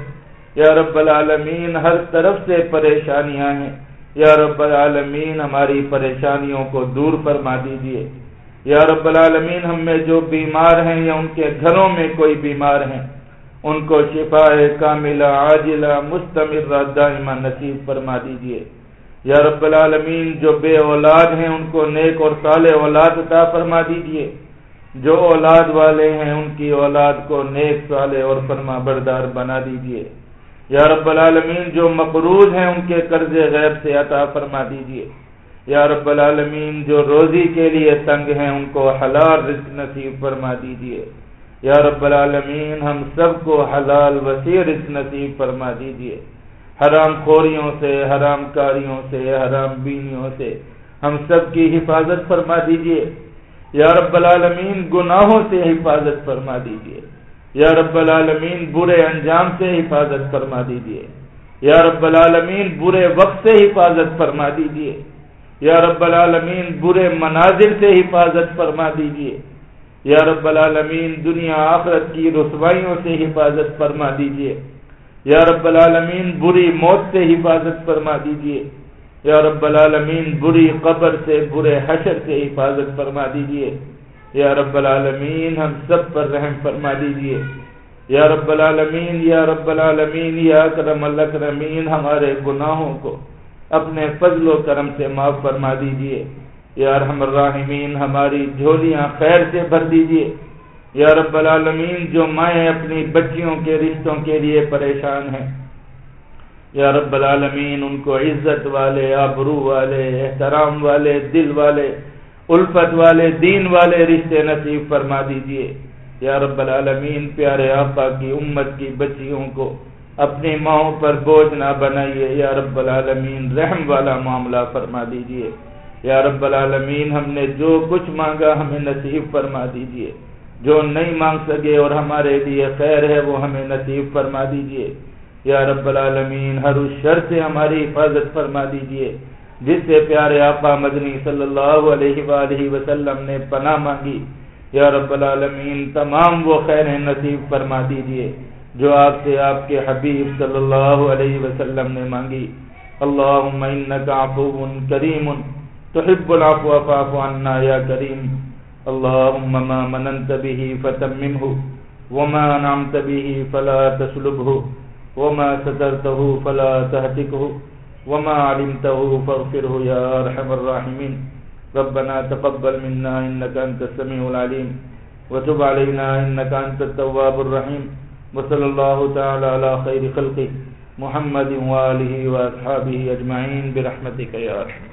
یا رب العالمین، ہر طرف سے پریشانیاں ہیں۔ یا رب العالمین، ہماری پریشانیوں کو دور فرما دیجیے یا رب العالمین، ہم میں جو بیمار ہیں یا ان کے گھروں میں کوئی بیمار ہیں ان کو شفا کاملہ، عاجلہ مستمر دائمہ نصیب فرما دیجیے یا رب العالمین، جو بے اولاد ہیں، ان کو نیک اور صالح اولاد عطا فرما دیجیے جو اولاد والے ہیں، ان کی اولاد کو نیک، صالح اور فرما بردار بنا دیجیے یا رب العالمین، جو مقروض ہیں ان کے قرض غیب سے عطا فرما دیجیے یا رب العالمین، جو روزی کے لیے تنگ ہیں ان کو حلال رزق نصیب فرما دیجیے یا رب العالمین، ہم سب کو حلال وسیع رزق نصیب فرما دیجیے حرام خوریوں سے، حرام کاریوں سے، حرام بینیوں سے ہم سب کی حفاظت فرما دیجیے یا رب العالمین، گناہوں سے حفاظت فرما دیجیے یا رب العالمین برے انجام سے حفاظت فرما دیجیے یا رب العالمین برے وقت سے حفاظت فرما دیجیے یا رب العالمین برے مناظر سے حفاظت فرما دیجیے یا رب العالمین دنیا آخرت کی رسوائیوں سے حفاظت فرما دیجیے یا رب العالمین بری موت سے حفاظت فرما دیجیے یا رب العالمین بری قبر سے برے حشر سے حفاظت فرما دیجیے یا رب العالمین، ہم سب پر رحم فرما دیجیے یا رب العالمین، یا رب العالمین، یا کرم اللہ کرمین ہمارے گناہوں کو اپنے فضل و کرم سے معاف فرما دیجیے یا رحم الراحمین، ہماری جھولیاں خیر سے بھر دیجیے یا رب العالمین، جو مائیں اپنی بچیوں کے رشتوں کے لیے پریشان ہیں۔ یا رب العالمین، ان کو عزت والے، آبرو والے، احترام والے، دل والے الفت والے، دین والے رشتے نصیب فرما دیجیے یا رب العالمین، پیارے آقا کی، امت کی، بچیوں کو اپنی ماؤں پر بوجھ نہ بنائیے۔ یا رب العالمین، رحم والا معاملہ فرما دیجیے یا رب العالمین، ہم نے جو کچھ مانگا ہمیں نصیب فرما دیجیے جو نہیں مانگ سکے اور ہمارے لیے خیر ہے، وہ ہمیں نصیب فرما دیجیے یا رب العالمین، ہر اس شر سے ہماری حفاظت فرما دیجیے جس سے پیارے آقا مدنی صلی اللہ علیہ وآلہ وسلم نے پناہ مانگی، یا رب العالمین، تمام وہ خیر نصیب فرما دیجیے جو آپ سے آپ کے حبیب صلی اللہ علیہ وسلم نے مانگی۔ اللہم انکا عفو کریم، تحب العفو فاعف عنا یا کریم۔ اللہم ما مننت به فتممه وما نعمت به فلا تسلبه وما سترته فلا تهتكه۔ وما علمته فاغفره يا ارحم الراحمين. ربنا تقبل منا إنك أنت السميع العليم. وتب علينا إنك أنت التواب الرحيم. وصلی الله تعالى على خير خلقه محمد وآله وأصحابه أجمعين برحمتك يا رحمت